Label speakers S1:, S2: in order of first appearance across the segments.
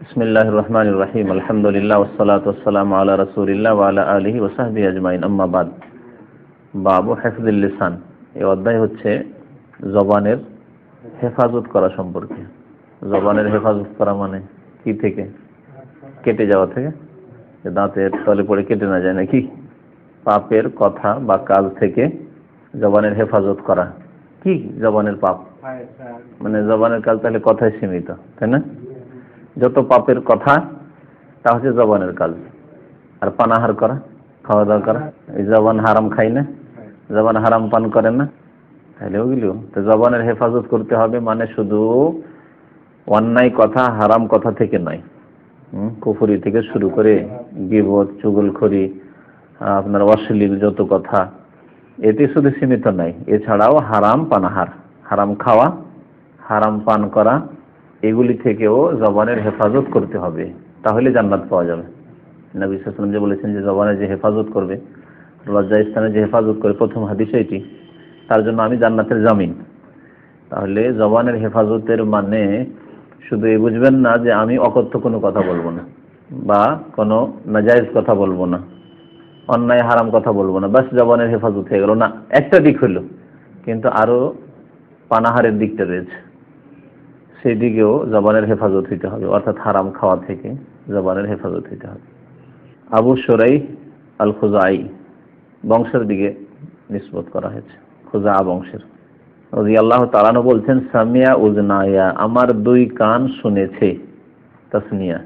S1: বিসমিল্লাহির রহমানির রহিম আলহামদুলিল্লাহ ওয়াসসালাতু ওয়াসসালামু আলা রাসূলিল্লাহ আলা আলিহি ওয়া সাহবিহি আজমাইন আম্মা বাদ বাবু হিফযুল লিসান এই অধ্যায় হচ্ছে জবানের হেফাজত করা সম্পর্কে। জবানের হেফাজত করা মানে কি থেকে? কেটে যাওয়া থেকে? যে দাঁতের তলে পড়ে কেটে না যায় নাকি? পাপের কথা বা কাজ থেকে জবানের হেফাজত করা। কি জবানের পাপ? মানে জবানের কাজ তাহলে কথায় সীমিত তাই না? যত পাপের কথা, তা হচ্ছে জবানের কাজ। আর পানাহার করা, খাওয়া দাওয়া করা, এই জবান হারাম খাই না, জবান হারাম পান করে না, তাহলে ওগুলো। তো জবানের হেফাজত করতে হবে মানে শুধু অন্যায় কথা, হারাম কথা থেকে নয়। কুফুরি থেকে শুরু করে গিবত, চুগলখড়ি, আপনার অশ্লীল যত কথা, এতে শুধু সীমিত নাই এছাড়াও হারাম পানাহার, হারাম খাওয়া, হারাম পান করা এগুলি থেকেও জবানের হেফাজত করতে হবে, তাহলে জান্নাত পাওয়া যাবে। নবী সাল্লাম যে বলেছেন যে জবানের যে হেফাজত করবে লজ্জা স্থানে যে হেফাজত করে, প্রথম হাদিস এটি, তার জন্য আমি জান্নাতের জামিন। তাহলে জবানের হেফাজতের মানে শুধু এই বুঝবেন না যে আমি অকথ্য কোনো কথা বলব না, বা কোনো নাজাইজ কথা বলব না, অন্যায় হারাম কথা বলব না, বাস জবানের হেফাজত হয়ে গেল। না, একটা দিক হলো, কিন্তু আরও পানাহারের দিকটা রয়েছে। সেই দিকেও জবানের হেফাজত হইতে হবে, অর্থাৎ হারাম খাওয়া থেকে জবানের হেফাজত হইতে হবে। আবু সরাই আল খুজাই বংশের দিকে নিষ্পত করা হয়েছে খোজা বংশের। রাজি আল্লাহ তালানো বলছেন, সামিয়া উজনায়া আমার দুই কান শুনেছে, তাসনিয়া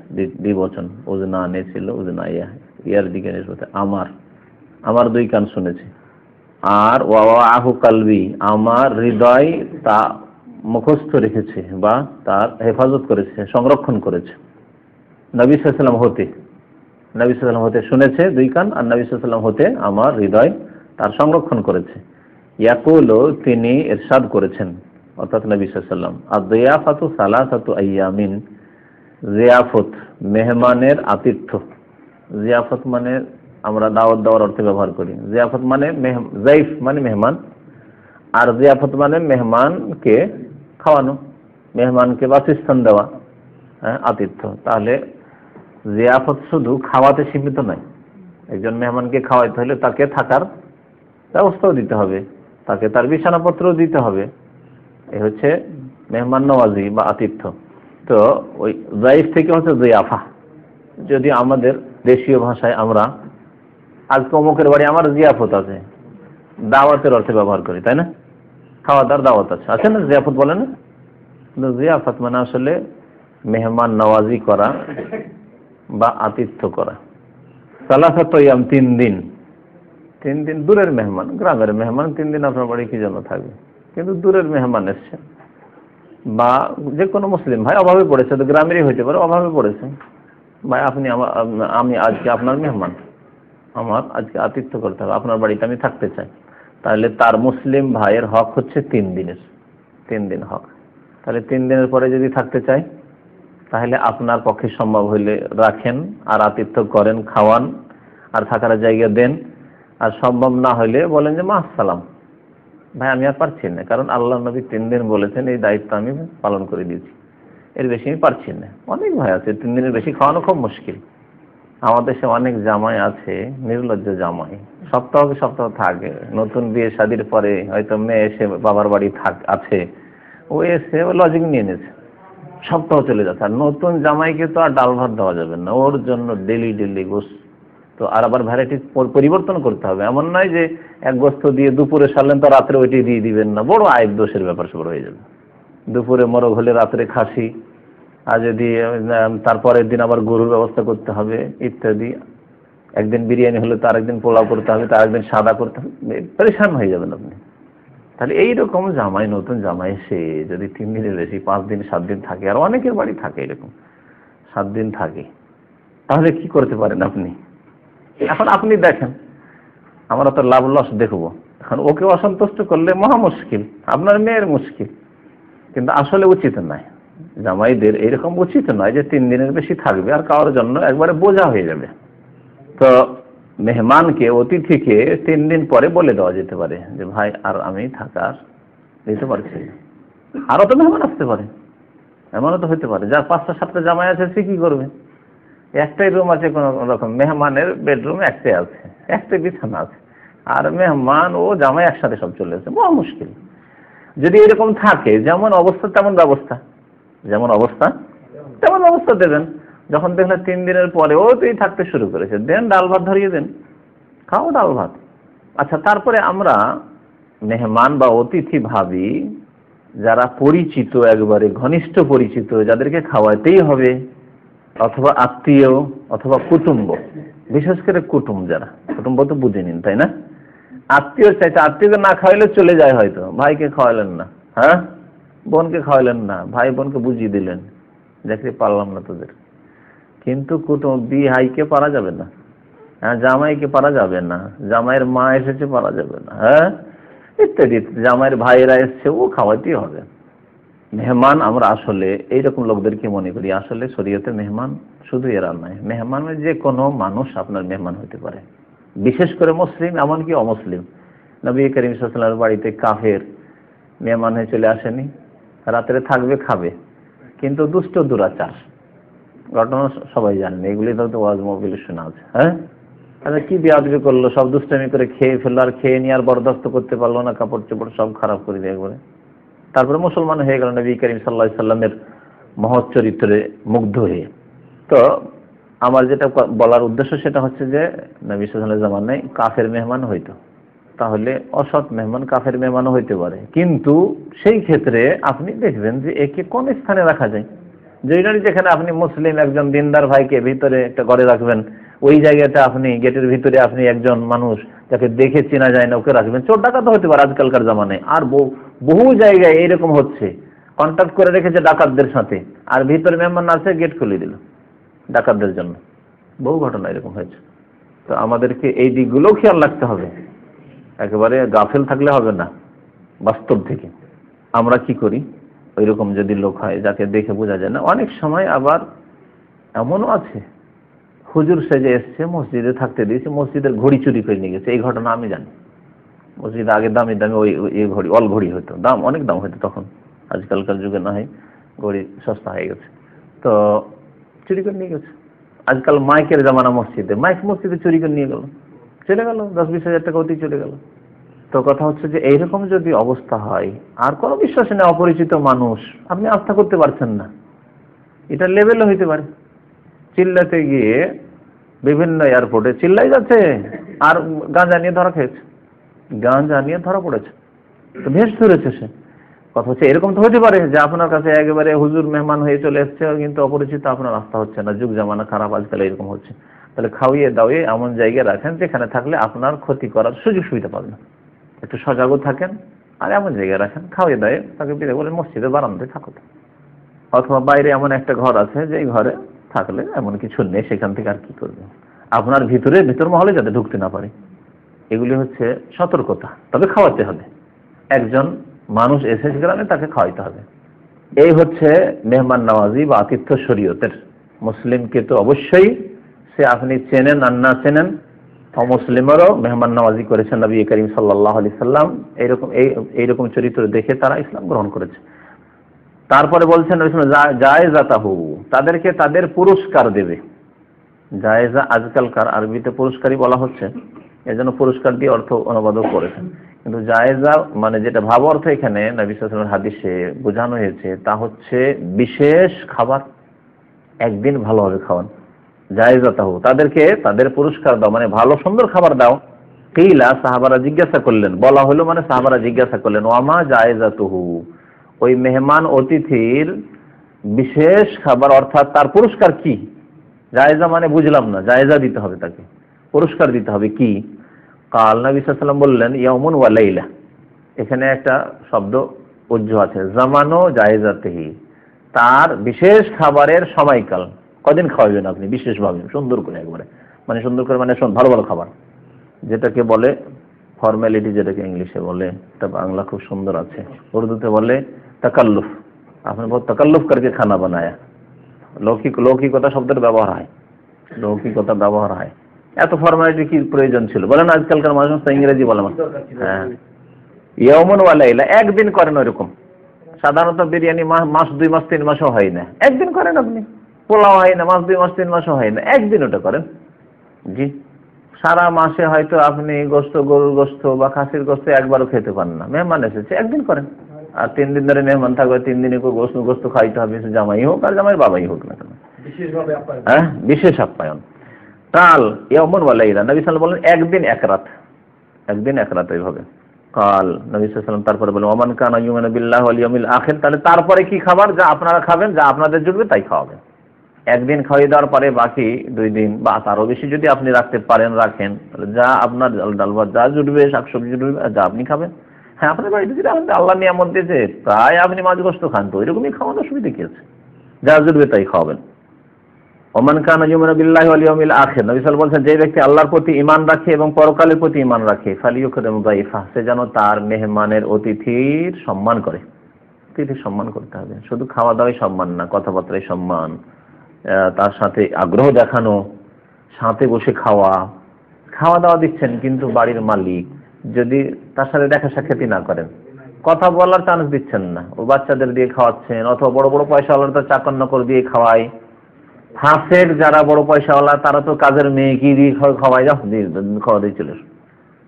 S1: দ্বিবচন উজনানে ছিল উজনাইয়া, ইয়ার দিকে নিষ্পত আমার আমার দুই কান শুনেছে। আর ওয়াহু কালবি, আমার হৃদয় তা মুখস্থ রেখেছে বা তার হেফাজত করেছে, সংরক্ষণ করেছে। নবী সাল্লাম হতে, নবী সাল্লাম হতে শুনেছে দুই কান, আর নবী সাল্লাম হতে আমার হৃদয় তার সংরক্ষণ করেছে। ইয়াকুল, তিনি এরশাদ করেছেন, অর্থাৎ নবী সাল্লাম আর জিয়াফাতু সালাসাতু আইয়ামিন, জিয়াফত মেহমানের আতিথ্য। জিয়াফত মানে আমরা দাওয়াত দেওয়ার অর্থে ব্যবহার করি। জিয়াফত মানে জাইফ মানে মেহমান, আর জিয়াফত মানে মেহমানকে খাওয়ানো, মেহমানকে বাসস্থান দেওয়া হ্যাঁ আতিথ্য। তাহলে জিয়াফত শুধু খাওয়াতে সীমিত নয়। একজন মেহমানকে খাওয়াইতে হলে তাকে থাকার ব্যবস্থাও দিতে হবে, তাকে তার বিছানাপত্রও দিতে হবে। এ হচ্ছে মেহমান নওয়াজি বা আতিথ্য। তো ওই জাইফ থেকে হচ্ছে জিয়াফা। যদি আমাদের দেশীয় ভাষায় আমরা, আজকে অমুকের বাড়ি আমার জিয়াফত আছে, দাওয়াতের অর্থে ব্যবহার করি, তাই না? খাওয়া দাওয়ার দাওয়াত আছে। আছে না জিয়াফত বলে না? কিন্তু জিয়াফত মানে আসলে মেহমান নওয়াজি করা বা আতিথ্য করা। সালাসাত ইয়াম তিন দিন। তিন দিন দূরের মেহমান, গ্রামের মেহমান, তিন দিন আপনার বাড়ি কি জন্য থাকবে কিন্তু দূরের মেহমান এসছে। বা যে কোনো মুসলিম, ভাই অভাবে পড়েছে তো গ্রামেরই হইতে পারে, অভাবে পড়েছে। ভাই, আপনি আমার আমি আজকে আপনার মেহমান। আমার আজকে আতিথ্য করতে হবে। আপনার বাড়িতে আমি থাকতে চাই। তাহলে তার মুসলিম ভাইয়ের হক হচ্ছে তিন দিনের, তিন দিন হক। তাহলে তিন দিনের পরে যদি থাকতে চাই তাহলে আপনার পক্ষে সম্ভব হইলে রাখেন, আর আতিথ্য করেন, খাওয়ান, আর থাকার জায়গা দেন। আর সম্ভব না হইলে বলেন যে, মা সালাম ভাই, আমি আর পারছি না, কারণ আল্লাহ নবী তিন দিন বলেছেন, এই দায়িত্ব আমি পালন করে দিয়েছি। এর বেশি আমি পারছি না। অনেক ভাই আছে, তিন দিনের বেশি খাওয়ানো খুব মুশকিল। আমাদের দেশে অনেক জামাই আছে, নির্লজ্জ জামাই। সপ্তাহকে সপ্তাহ থাকে। নতুন বিয়ে শাদির পরে হয়তো মেয়ে এসে বাবার বাড়ি থাক, আছে। ও এসে ও লজিক নিয়ে নিয়েছে। সপ্তাহ চলে যাচ্ছে। আর নতুন জামাইকে তো আর ডাল ভাত দেওয়া যাবে না। ওর জন্য ডেলি ডেলি গোস তো আর আবার ভ্যারাইটি পরিবর্তন করতে হবে। এমন নয় যে এক গোস্ত দিয়ে দুপুরে সারলেন তো রাত্রে ওইটি দিয়ে দিবেন না। বড় আয়ের দোষের ব্যাপার সবর হয়ে যাবে। দুপুরে মরগ হলে রাত্রে খাসি। আর যদি তারপরের দিন আবার গরুর ব্যবস্থা করতে হবে, ইত্যাদি। একদিন বিরিয়ানি হলে তার একদিন পোলাও করতে হবে তার একদিন সাদা করতে হবে পরেশান হয়ে যাবেন আপনি। তাহলে এইরকম জামাই, নতুন জামাই সে যদি তিন দিনের বেশি, পাঁচ দিন, সাত দিন থাকে, আর অনেকের বাড়ি থাকে এরকম, সাত দিন থাকে, তাহলে কি করতে পারেন আপনি? এখন আপনি দেখেন, আমরা তো লাভ লস দেখব। এখন ওকে অসন্তুষ্ট করলে মহা মুশকিল, আপনার মেয়ের মুশকিল, কিন্তু আসলে উচিত নয়। জামাইদের এরকম উচিত নয় যে তিন দিনের বেশি থাকবে আর কারোর জন্য একবারে বোঝা হয়ে যাবে। তো মেহমানকে, অতিথিকে তিন দিন পরে বলে দেওয়া যেতে পারে যে, ভাই, আর আমি থাকার দিতে পারছি আরও তো মেহমান আসতে পারে। এমনও তো হতে পারে। যার পাঁচটা, সাতটা জামাই আছে, সে কি করবে? একটাই রুম আছে কোন রকম মেহমানের বেডরুম একটাই আছে, একটাই বিছানা আছে। আর মেহমান ও জামাই একসাথে সব চলে আসে। বড় মুশকিল। যদি এরকম থাকে, যেমন অবস্থা, তেমন ব্যবস্থা। যেমন অবস্থা, তেমন অবস্থা দেবেন। যখন দেখলেন তিন দিনের পরে, ও, তুই থাকতে শুরু করেছে দেন ডাল ভাত ধরিয়ে দেন, খাও ডাল ভাত। আচ্ছা তারপরে আমরা মেহমান বা অতিথি ভাবি, যারা পরিচিত, একবারে ঘনিষ্ঠ পরিচিত, যাদেরকে খাওয়াতেই হবে, অথবা আত্মীয়, অথবা কুটুম্ব, বিশেষ করে কুটুম্ব যারা, কুটুম্ব তো বুঝে নিন, তাই না? আত্মীয় চাইতে আত্মীয়কে না খাওয়াইলে চলে যায় হয়তো, ভাইকে খাওয়ালেন না হ্যাঁ? বোনকে খাওয়ালেন না, ভাই বোনকে বুঝিয়ে দিলেন দেখতে পারলাম না তোদের। কিন্তু কুটুম বিহাইকে পারা যাবে না। হ্যাঁ জামাইকে পারা যাবে না। জামাইয়ের মা এসেছে, পারা যাবে না। হ্যাঁ? ইত্যাদি জামাইয়ের ভাইয়েরা এসছে, ও খাওয়াতেই হবে। মেহমান, আমরা আসলে এইরকম লোকদেরকে মনে করি, আসলে শরীয়তে মেহমান শুধু এরা নয়। মেহমান যে কোনো মানুষ আপনার মেহমান হতে পারে। বিশেষ করে মুসলিম, এমনকি অমুসলিম। নবী করিম সাল্লামের বাড়িতে কাফের মেহমান হয়ে চলে আসেনি। রাত্রে থাকবে, খাবে। কিন্তু দুষ্ট দুরাচার। ঘটনা সবাই জানেন এগুলি তো ওয়াজ মোবিল শোনা আছে হ্যাঁ? আচ্ছা কি বিয়াদবি করল? সব দুষ্টামি করে খেয়ে ফেলল, আর খেয়ে নিয়ে আর বরদাস্ত করতে পারল না, কাপড় চোপড় সব খারাপ করে দিয়ে একবারে। তারপরে মুসলমান হয়ে গেল নবী করিম সাল্লাহ সাল্লামের মহৎ চরিত্রে মুগ্ধ হয়ে। তো আমার যেটা বলার উদ্দেশ্য সেটা হচ্ছে যে, নবী সাল্লাহ জামানায় কাফের মেহমান হইতো। তাহলে অসৎ মেহমান, কাফের মেহমানও হইতে পারে। কিন্তু সেই ক্ষেত্রে আপনি দেখবেন যে একে কোন স্থানে রাখা যায়? যেইটারি যেখানে আপনি মুসলিম একজন দিনদার ভাইকে ভিতরে একটা ঘরে রাখবেন, ওই জায়গাতে আপনি, গেটের ভিতরে আপনি একজন মানুষ যাকে দেখে চেনা যায় না, ওকে রাখবেন। চোর ডাকাত হতে পারে আজকালকার জামানায়। আর বহু জায়গায় এইরকম হচ্ছে। কন্ট্যাক্ট করে রেখেছে ডাকাতদের সাথে। আর ভিতরে মেহমান আছে গেট খুলে দিল ডাকাতদের জন্য। বহু ঘটনা এরকম হয়েছে। তো আমাদেরকে এই দিকগুলোও খেয়াল রাখতে হবে। একেবারে গাফেল থাকলে হবে না, বাস্তব থেকে। আমরা কি করি? ওইরকম যদি লোক হয়, যাকে দেখে বোঝা যায় না, অনেক সময় আবার এমনও আছে। হুজুর সেজে এসছে, মসজিদে থাকতে দিয়েছে, মসজিদের ঘড়ি চুরি করে নিয়ে গেছে। এই ঘটনা আমি জানি। মসজিদে আগে দামি দামি ওই এই ঘড়ি, অল ঘড়ি হতো। দাম, অনেক দাম হতো তখন। আজকালকার যুগে না হয় ঘড়ি সস্তা হয়ে গেছে। তো চুরি করে নিয়ে গেছে। আজকাল মাইকের জামানা মসজিদে, মাইক মসজিদে চুরি করে নিয়ে গেল। চলে গেল, দশ বিশ হাজার টাকা অতি চলে গেল। তো কথা হচ্ছে যে, এইরকম যদি অবস্থা হয়, আর কোনো বিশ্বাসে না, অপরিচিত মানুষ, আপনি আস্থা করতে পারছেন না। এটা লেভেলও হইতে পারে। চিল্লাতে গিয়ে বিভিন্ন এয়ারপোর্টে চিল্লাই যাচ্ছে, আর গাঁজা নিয়ে ধরা খেয়েছে। গাঁজা নিয়ে ধরা পড়েছে। তো ভেস ধরেছে সে। কথা হচ্ছে, এরকম তো হতে পারে যে, আপনার কাছে একেবারে হুজুর, মেহমান হয়ে চলে এসছে, কিন্তু অপরিচিত আপনার আস্থা হচ্ছে না। যুগ জামানা খারাপ, আজকাল এরকম হচ্ছে। তাহলে খাওয়িয়ে দাওয়িয়ে এমন জায়গায় রাখেন যেখানে থাকলে আপনার ক্ষতি করার সুযোগ সুবিধা পাবেন। একটু সজাগও থাকেন আর এমন জায়গায় রাখেন, খাওয়িয়ে দাওয়ে তাকে বিদায় বলে মসজিদে, বারান্দায় থাকো অথবা বাইরে এমন একটা ঘর আছে যে ঘরে থাকলে এমন কিছু নেই, সেখান থেকে আর কি করবে আপনার ভিতরে, ভিতর মহলে যাতে ঢুকতে না পারে। এগুলি হচ্ছে সতর্কতা, তবে খাওয়াতে হবে। একজন মানুষ এসেছে গ্রামে তাকে খাওয়াইতে হবে। এই হচ্ছে মেহমান নওয়াজি বা আতিথ্য শরীয়তের। মুসলিমকে তো অবশ্যই সে আপনি চেনেন আর না চেনেন অমুসলিমেরও মেহমান নওয়াজি করেছেন নবী করিম সাল্লাহ আলি সাল্লাম। এইরকম, এই, এইরকম চরিত্র দেখে তারা ইসলাম গ্রহণ করেছে। তারপরে বলছেন জায়েজা তাহু তাদেরকে তাদের পুরস্কার দেবে। জায়েজা আজকালকার আরবিতে পুরস্কারই বলা হচ্ছে, এজন্য পুরস্কার দিয়ে অর্থ অনুবাদও করেছেন। কিন্তু জায়েজা মানে যেটা ভাব অর্থ এখানে, নবী হাদিসে বোঝানো হয়েছে, তা হচ্ছে বিশেষ খাবার একদিন ভালোভাবে খাওয়ান। জায়েজা তাহু তাদেরকে তাদের পুরস্কার দাও মানে ভালো সুন্দর খাবার দাও। কিলা সাহাবারা জিজ্ঞাসা করলেন, বলা হলো মানে সাহাবারা জিজ্ঞাসা করলেন, ওয়ামা জায়েজা তুহু ওই মেহমান অতিথির বিশেষ খাবার অর্থাৎ তার পুরস্কার কি? জায়েজা মানে বুঝলাম না, জায়েজা দিতে হবে তাকে। পুরস্কার দিতে হবে কি? কাল নবী সাল্লাম বললেন ইয়ামুন ওয়ালাইলা এখানে একটা শব্দ উজ্জ আছে, জামানো জায়েজাতেহি। তার বিশেষ খাবারের সময়কাল। কদিন খাওয়াবেন আপনি বিশেষভাবে সুন্দর করে একবারে। মানে সুন্দর করে মানে শোন, ভালো ভালো খাবার। যেটাকে বলে ফর্মালিটি যেটাকে ইংলিশে বলে তা বাংলা খুব সুন্দর আছে। উর্দুতে বলে তাকাল্লুফ। আপনি বহুত তাকাল্লুফ করকে খানা বানায়া। লৌকিক, লৌকিকতা শব্দের ব্যবহার হয়। লৌকিকতা ব্যবহার হয়। এত ফর্মালিটি কি প্রয়োজন ছিল? বলেন আজকালকার মানুষ তো ইংরেজি বলে হ্যাঁ। ইয়মন ওয়ালাইলা একদিন করেন ওইরকম। সাধারণত বিরিয়ানি মাস, দুই মাস, তিন মাসও হয় না। একদিন করেন আপনি। পোলাও হয় না মাস দুই মাস তিন মাসও হয় না একদিন ওটা করেন। জি। সারা মাসে হয়তো আপনি গোস্ত গরুর গোস্ত বা খাসির গোস্ত একবারও খেতে পারেন না। মেহমান এসেছে একদিন করেন। আর তিন দিন ধরে মেহমান থাকবে তিন দিনে গোস্ত গোস্ত খাইতে হবে জামাই হোক আর জামাই বাবাই হোক না কেন। হ্যাঁ বিশেষ আপ্যায়ন। কাল এ ইয়মন বলে ইরা নবী সাল্লাম বলেন একদিন এক রাত। একদিন এক রাত এইভাবে কাল নবী সাল্লাম তারপরে বলেন ওমান কান ইউমান বিল্লাহ ওয়াল ইয়াউমিল আখির তাহলে তারপরে কি খাবার? যা আপনারা খাবেন যা আপনাদের জুটবে তাই খাওয়াবেন। একদিন খাওয়িয়ে দেওয়ার পরে বাকি দুই দিন বা তারও বেশি যদি আপনি রাখতে পারেন, রাখেন যা আপনার ডাল ভাত যা জুটবে, শাকসবজি জুটবে যা আপনি খাবেন। হ্যাঁ আপনার বাড়িতে যদি আল্লাহ নিয়ামত দিয়েছে, প্রায় আপনি মাছ গোস্ত খান তো ওইরকমই খাওয়ানোর অসুবিধা কি আছে? যা জুটবে তাই খাওয়াবেন। ওমান খান ওয়াল ইয়াউমিল আখির, নবী সাল্লাল্লাহু বলছেন, যে ব্যক্তি আল্লাহর প্রতি ইমান রাখে এবং পরকালের প্রতি ইমান রাখে ফালিয়ুকরিম দাইফা সে যেন তার মেহমানের অতিথির সম্মান করে। অতিথির সম্মান করতে হবে। শুধু খাওয়া দাওয়াই সম্মান না কথাবার্তায় সম্মান। তার সাথে আগ্রহ দেখানো, সাথে বসে খাওয়া খাওয়া দাওয়া দিচ্ছেন কিন্তু বাড়ির মালিক, যদি তার সাথে দেখা সাক্ষাৎই না করেন। কথা বলার চান্স দিচ্ছেন না। ও বাচ্চাদের দিয়ে খাওয়াচ্ছেন, অথবা বড় বড় পয়সাওয়ালার তো চাকর নকর দিয়ে খাওয়ায়। হাঁসের যারা বড় পয়সাওয়ালা, তারা তো কাজের মেয়ে কি দিয়ে খাওয়াই যাও খাওয়া দিয়ে চলে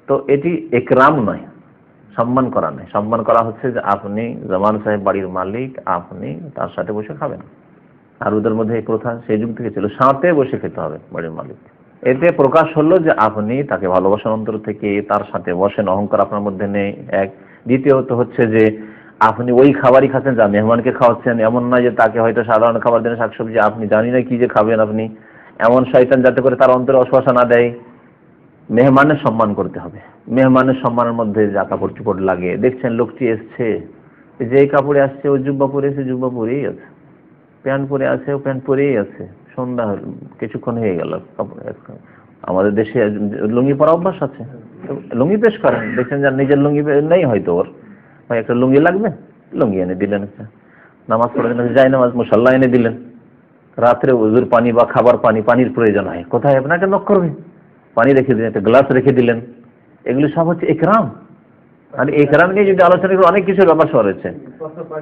S1: তো এটি একরাম নয়, সম্মান করা নয়। সম্মান করা হচ্ছে যে আপনি জামান সাহেব বাড়ির মালিক, আপনি তার সাথে বসে খাবেন। আর ওদের মধ্যে এই প্রথা, সেই যুগ থেকে ছিল। সাথে বসে খেতে হবে বাড়ির মালিক। এতে প্রকাশ হলো যে আপনি তাকে ভালোবাসার অন্তর থেকে তার সাথে বসেন, অহংকার আপনার মধ্যে নেই। এক। দ্বিতীয়ত হচ্ছে যে আপনি ওই খাবারই খাচ্ছেন যা মেহমানকে খাওয়াচ্ছেন। এমন নয় যে তাকে হয়তো সাধারণ খাবার দেন, শাকসবজি। আপনি জানি না কি যে খাবেন আপনি। এমন শয়তান যাতে করে তার অন্তরে অশ্বাসা না দেয়। মেহমানের সম্মান করতে হবে। মেহমানের সম্মানের মধ্যে যা কাপড় চুপড় লাগে। দেখছেন লোকটি এসছে। যে কাপড়ে আসছে, ও জুব্বা পরে এসে জুব্বা পরেই আছে। প্যান্ট পরে আছে, ও প্যান্ট পরেই আছে। সন্ধ্যা কিছুক্ষণ হয়ে গেল। আমাদের দেশে লুঙ্গি পরা অভ্যাস আছে। লুঙ্গি পেশ করেন। দেখছেন যার নিজের লুঙ্গি নেই হয়তো ওর। ভাই, একটা লুঙ্গি লাগবে? লুঙ্গি এনে দিলেন একটা। নামাজ পড়ে যাই নামাজ মুসাল্লা এনে দিলেন। রাত্রে উজুর পানি বা খাবার পানি, পানির প্রয়োজন হয়। কোথায় আপনাকে নক করবে? পানি রেখে দিলেন, একটা গ্লাস রেখে দিলেন। এগুলি সব হচ্ছে একরাম। আর একরাম নিয়ে যদি আলোচনা করি, অনেক কিছুর ব্যাপার রয়েছে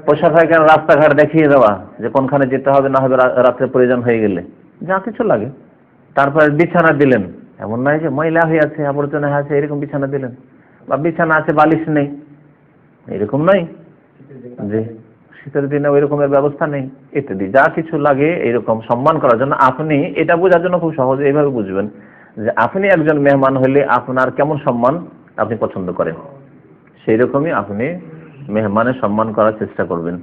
S1: পোশাক পায়খানা রাস্তাঘাট দেখিয়ে দেওয়া, যে কোনখানে যেতে হবে, না হবে রাত্রে প্রয়োজন হয়ে গেলে। যা কিছু লাগে। তারপরে বিছানা দিলেন। এমন নয় যে ময়লা হয়ে আছে, আবর্জনা হয়ে আছে, এরকম বিছানা দিলেন। বা বিছানা আছে, বালিশ নেই। এরকম নয়। জি শীতের দিনে ওই রকমের ব্যবস্থা নেই, ইত্যাদি। যা কিছু লাগে, এরকম সম্মান করার জন্য আপনি এটা বোঝার জন্য খুব সহজে এইভাবে বুঝবেন যে আপনি একজন মেহমান হলে আপনার কেমন সম্মান আপনি পছন্দ করেন। সেই রকমই আপনি মেহমানের সম্মান করার চেষ্টা করবেন।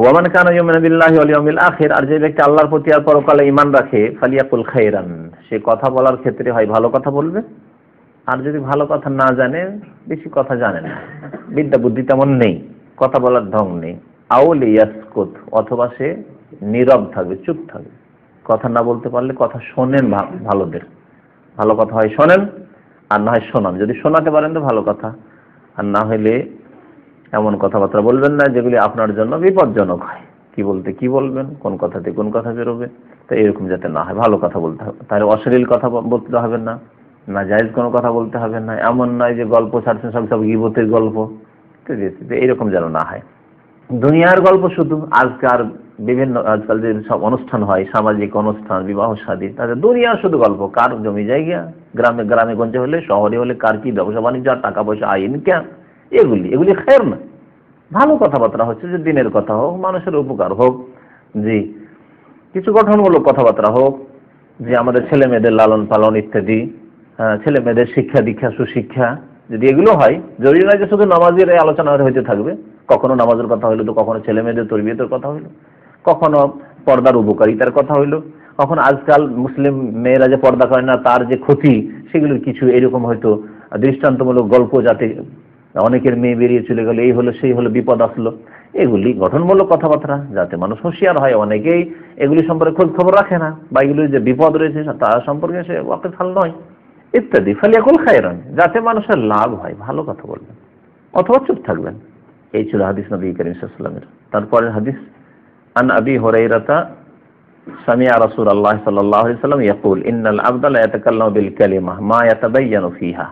S1: ওয়ামান কানা ইউমিনু বিল্লাহি ওয়াল ইয়াউমিল আখির, আর যে ব্যক্তি আল্লাহর প্রতি আর পরকালে ঈমান রাখে, ফালিয়াকুল খাইরান সে কথা বলার ক্ষেত্রে হয় ভালো কথা বলবে, আর যদি ভালো কথা না জানে, বেশি কথা জানে না। বিদ্যা বুদ্ধি তেমন নেই, কথা বলার ঢং নেই। আউল ইয়াসকুত অথবা সে নীরব থাকবে, চুপ থাকবে। কথা না বলতে পারলে কথা শোনেন ভালোদের। ভালো কথা হয় শোনেন, আর না হয় শোনান। যদি শোনাতে পারেন তো ভালো কথা। আর না হলে এমন কথাবার্তা বলবেন না যেগুলি আপনার জন্য বিপজ্জনক হয়। কি বলতে কি বলবেন? কোন কথাতে কোন কথা বেরোবে? তো এরকম যাতে না হয়। ভালো কথা বলতে হবে। তাহলে অশ্লীল কথা বলতে হবে না। না জায়েজ কোনো কথা বলতে হবে না। এমন নয় যে গল্প ছাড়ছেন, সব সব গিবতের গল্প। এইরকম যেন না হয়। দুনিয়ার গল্প শুধু আজকাল বিভিন্ন আজকাল যে সব অনুষ্ঠান হয়, সামাজিক অনুষ্ঠান, বিবাহ শাদী তাদের দুনিয়ার শুধু গল্প, কার জমি জায়গা, গ্রামে গ্রামে গঞ্জে হলে, শহরে হলে কার কি ব্যবসা, বাণিজ্য, আর টাকা পয়সা আইন কেন এগুলি এগুলি খের না। ভালো কথাবার্তা হচ্ছে যে দিনের কথা হোক, মানুষের উপকার হোক, জি। কিছু গঠনমূলক কথাবার্তা হোক, যে আমাদের ছেলে মেয়েদের লালন পালন ইত্যাদি ছেলে মেয়েদের শিক্ষা দীক্ষা, সুশিক্ষা, যদি এগুলো হয়, জরুরি নয় যে শুধু নামাজের আলোচনা হইতে থাকবে, কখনো নামাজের কথা হইল তো কখনো ছেলে মেয়েদের তরবিয়তের কথা হইল। কখনো পর্দার উপকারিতার কথা হইল। কখন আজকাল মুসলিম মেয়েরা যে পর্দা করে না, তার যে ক্ষতি, সেগুলোর কিছু এরকম হয়তো দৃষ্টান্তমূলক গল্প যাতে অনেকের মেয়ে বেরিয়ে চলে গেল, এই হলো, সেই হলো, বিপদ আসলো। এগুলি গঠনমূলক কথাবার্তা, যাতে মানুষ হুঁশিয়ার হয়। অনেকেই এগুলি সম্পর্কে খোঁজ খবর রাখে না, বা এগুলি যে বিপদ রয়েছে তার সম্পর্কে সে ওয়াকিফাল নয়। ইত্যাদি। ফালিয়াকুল খায়রান, যাতে মানুষের লাভ হয়, ভালো কথা বলবেন, অথবা চুপ থাকবেন। এই ছিল হাদিস নবী করিম সাল্লামের তারপরের হাদিস আন আবি হরাইরাতা সামিয়া রাসূল আল্লাহ সাল্লাল্লাহু আলাইহি সাল্লাম ইয়াকুল ইন্নাল আবদা লা ইয়াতাকাল্লামু বিল কালিমা মা ইয়াতাবায়ানু ফিহা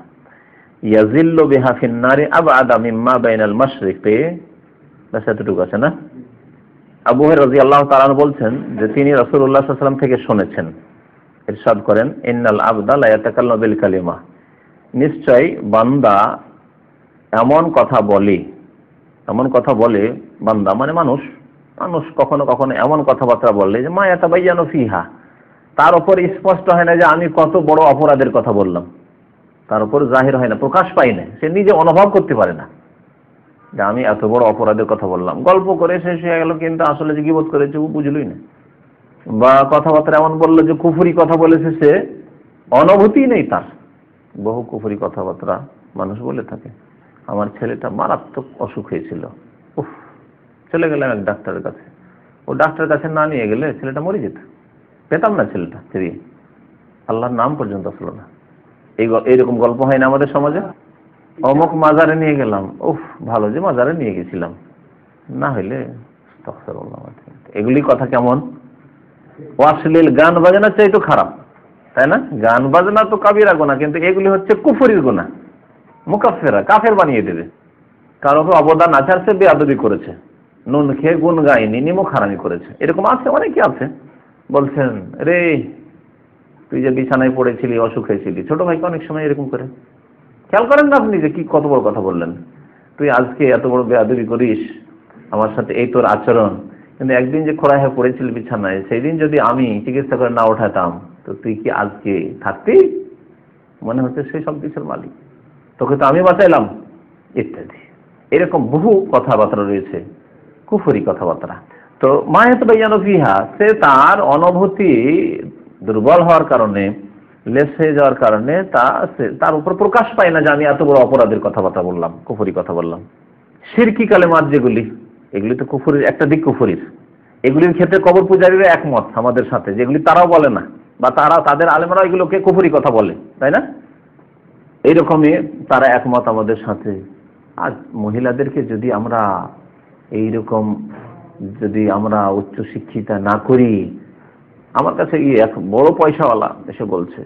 S1: ইয়াজিল্লু বিহা ফিন নারি আবআদা মিম্মা বাইনাল মাশরিকি ব্যাস এতটুকু আছে না? আবু রাজি আল্লাহ তালান বলছেন যে তিনি রসুল্লাহ সাল্লাম থেকে শুনেছেন। ইরশাদ করেন, ইন্নাল আবদা লায়াতাকাল্লাম বিল কালিমা নিশ্চয় বান্দা এমন কথা বলে, এমন কথা বলে, বান্দা মানে মানুষ। মানুষ কখনো কখনো এমন কথাবার্তা বললে যে মা এটা বাইয়ানো ফিহা। তার উপর স্পষ্ট হয় না যে, আমি কত বড় অপরাধের কথা বললাম। তার উপর জাহির হয় না, প্রকাশ পাই না। সে নিজে অনুভব করতে পারে না যে, আমি এত বড় অপরাধের কথা বললাম। গল্প করে শেষ হয়ে গেল, কিন্তু আসলে যে গিবোধ করেছে ও বুঝলই না। বা কথাবার্তা এমন বলল যে, কুফুরি কথা বলেছে সে, অনুভূতি নেই তার। বহু কুফুরি কথাবার্তা মানুষ বলে থাকে। আমার ছেলেটা মারাত্মক অসুখ হয়েছিল। চলে গেলাম এক ডাক্তারের কাছে। ও ডাক্তারের কাছে না নিয়ে গেলে ছেলেটা মরে যেত। পেতাম না ছেলেটা ফিরিয়ে আল্লাহর নাম পর্যন্ত আসলো না। এই এইরকম গল্প হয় না আমাদের সমাজে? অমুক মাজারে নিয়ে গেলাম। উফ, ভালো যে মাজারে নিয়ে গেছিলাম। না হইলে এগুলি কথা কেমন? অশ্লীল গান বাজনা চাই তো খারাপ। তাই না? গান বাজনা তো কাবিরা গোনা কিন্তু এগুলি হচ্ছে কুফুরির গোনা মুকাফেরা কাফের বানিয়ে দেবে। কারও অবদান আছে আর সে বেআবি করেছে। নুন খেয়ে গুন গায়নি নিমুখ হারামি করেছে। এরকম আছে, অনেকে আছে। বলছেন, রে, তুই যে বিছানায় পড়েছিলি, অসুখ হয়েছিলি। ছোট ভাইকে অনেক সময় এরকম করে। খেয়াল করেন না আপনি যে কি কত বড় কথা বললেন। তুই আজকে এত বড় বেআবি করিস, আমার সাথে এই তোর আচরণ। কিন্তু একদিন যে খোড়া হয়ে পড়েছিল বিছানায় সেই দিন যদি আমি চিকিৎসা করে না ওঠাতাম, তো তুই কি আজকে থাকতি? মনে হচ্ছে সেই সব কিছুর মালিক। তোকে তো আমি বাঁচাইলাম। ইত্যাদি। এরকম বহু কথাবার্তা রয়েছে। কুফুরি কথাবার্তা। তো মায়েত বাইয়ানো ফিহা, সে তার অনুভূতি দুর্বল হওয়ার কারণে, লেস হয়ে যাওয়ার কারণে তা তার উপর প্রকাশ পায় না যে আমি এত বড় অপরাধের কথাবার্তা বললাম, কুফুরি কথা বললাম। সিরকি কালেমাত যেগুলি, এগুলি তো কুফুরির, একটা দিক কুফুরির। এগুলির ক্ষেত্রে কবর পূজারীরা একমত আমাদের সাথে, যেগুলি তারাও বলে না, বা তারা, তাদের আলেমরা এগুলোকে কুফুরি কথা বলে, তাই না? এইরকমই তারা একমত আমাদের সাথে। আর মহিলাদেরকে যদি আমরা এইরকম যদি আমরা উচ্চ শিক্ষিতা না করি, আমার কাছে গিয়ে এক বড় পয়সাওয়ালা এসে বলছে,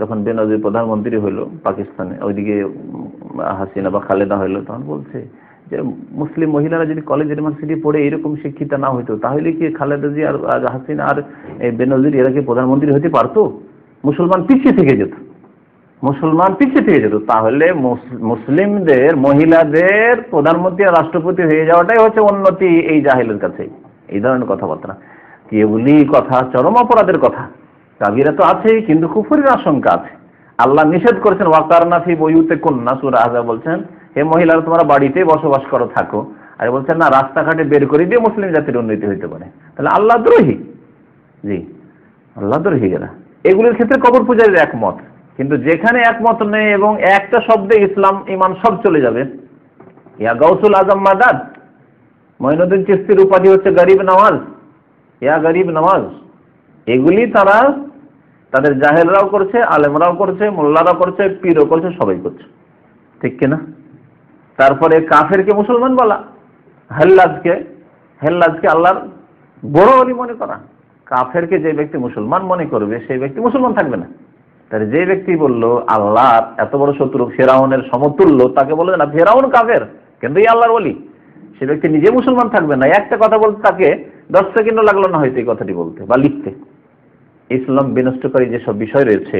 S1: যখন বেনজির প্রধানমন্ত্রী হইল পাকিস্তানে, ওইদিকে হাসিনা বা খালেদা হইল, তখন বলছে যে মুসলিম মহিলারা যদি কলেজ ইউনিভার্সিটি পড়ে এরকম শিক্ষিতা না হইতো, তাহলে কি খালেদা জি আর হাসিনা আর বেনজির এরা কি প্রধানমন্ত্রী হতে পারতো? মুসলমান পিছিয়ে থেকে যেত। মুসলমান পিছিয়ে থেকে যেত, তাহলে মুসলিমদের, মহিলাদের প্রধানমন্ত্রী রাষ্ট্রপতি হয়ে যাওয়াটাই হচ্ছে উন্নতি এই জাহিলের কাছে। এই ধরনের কথাবার্তা। এগুলি কথা, চরম অপরাধের কথা। কাবিরা তো আছেই, কিন্তু কুফুরের আশঙ্কা আছে। আল্লাহ নিষেধ করেছেন ওয়াকারনাফি বইউতে কন্যা সুরা আজা বলছেন, হে মহিলারা, তোমরা বাড়িতে বসবাস করো, থাকো। আর বলছেন, না, রাস্তাঘাটে বের করে দিয়ে মুসলিম জাতির উন্নতি হইতে পারে। তাহলে আল্লাহ দ্রোহী। জি, আল্লাহ দ্রোহী এরা। এগুলির ক্ষেত্রে কবর পূজারীর একমত। কিন্তু যেখানে একমত নেই এবং একটা শব্দে ইসলাম ইমান সব চলে যাবে। ইয়া গৌসুল আজম মাদাদ, মঈনুদ্দিন চিস্তির উপাধি হচ্ছে গরিব নওয়াজ ইয়া গরিব নওয়াজ এগুলি তারা তাদের জাহেলরাও করছে, আলেমরাও করছে, মোল্লারাও করছে, পীরও করছে, সবাই করছে। ঠিক কিনা তারপরে কাফেরকে মুসলমান বলা, হেল্লাজকে হেল্লাজকে আল্লাহর বড় অলি মনে করা। কাফেরকে যে ব্যক্তি মুসলমান মনে করবে, সেই ব্যক্তি মুসলমান থাকবে না। তাহলে যে ব্যক্তি বলল আল্লাহর এত বড় শত্রু ফেরাউনের সমতুল্য তাকে বলে না, ফেরাউন কাফের, কিন্তু এই আল্লাহর বলি সে ব্যক্তি নিজে মুসলমান থাকবে না। একটা কথা বলতে তাকে, দশ সেকেন্ডও লাগল না হয়তো এই কথাটি বলতে বা লিখতে। ইসলাম বিনষ্টকারী যেসব বিষয় রয়েছে,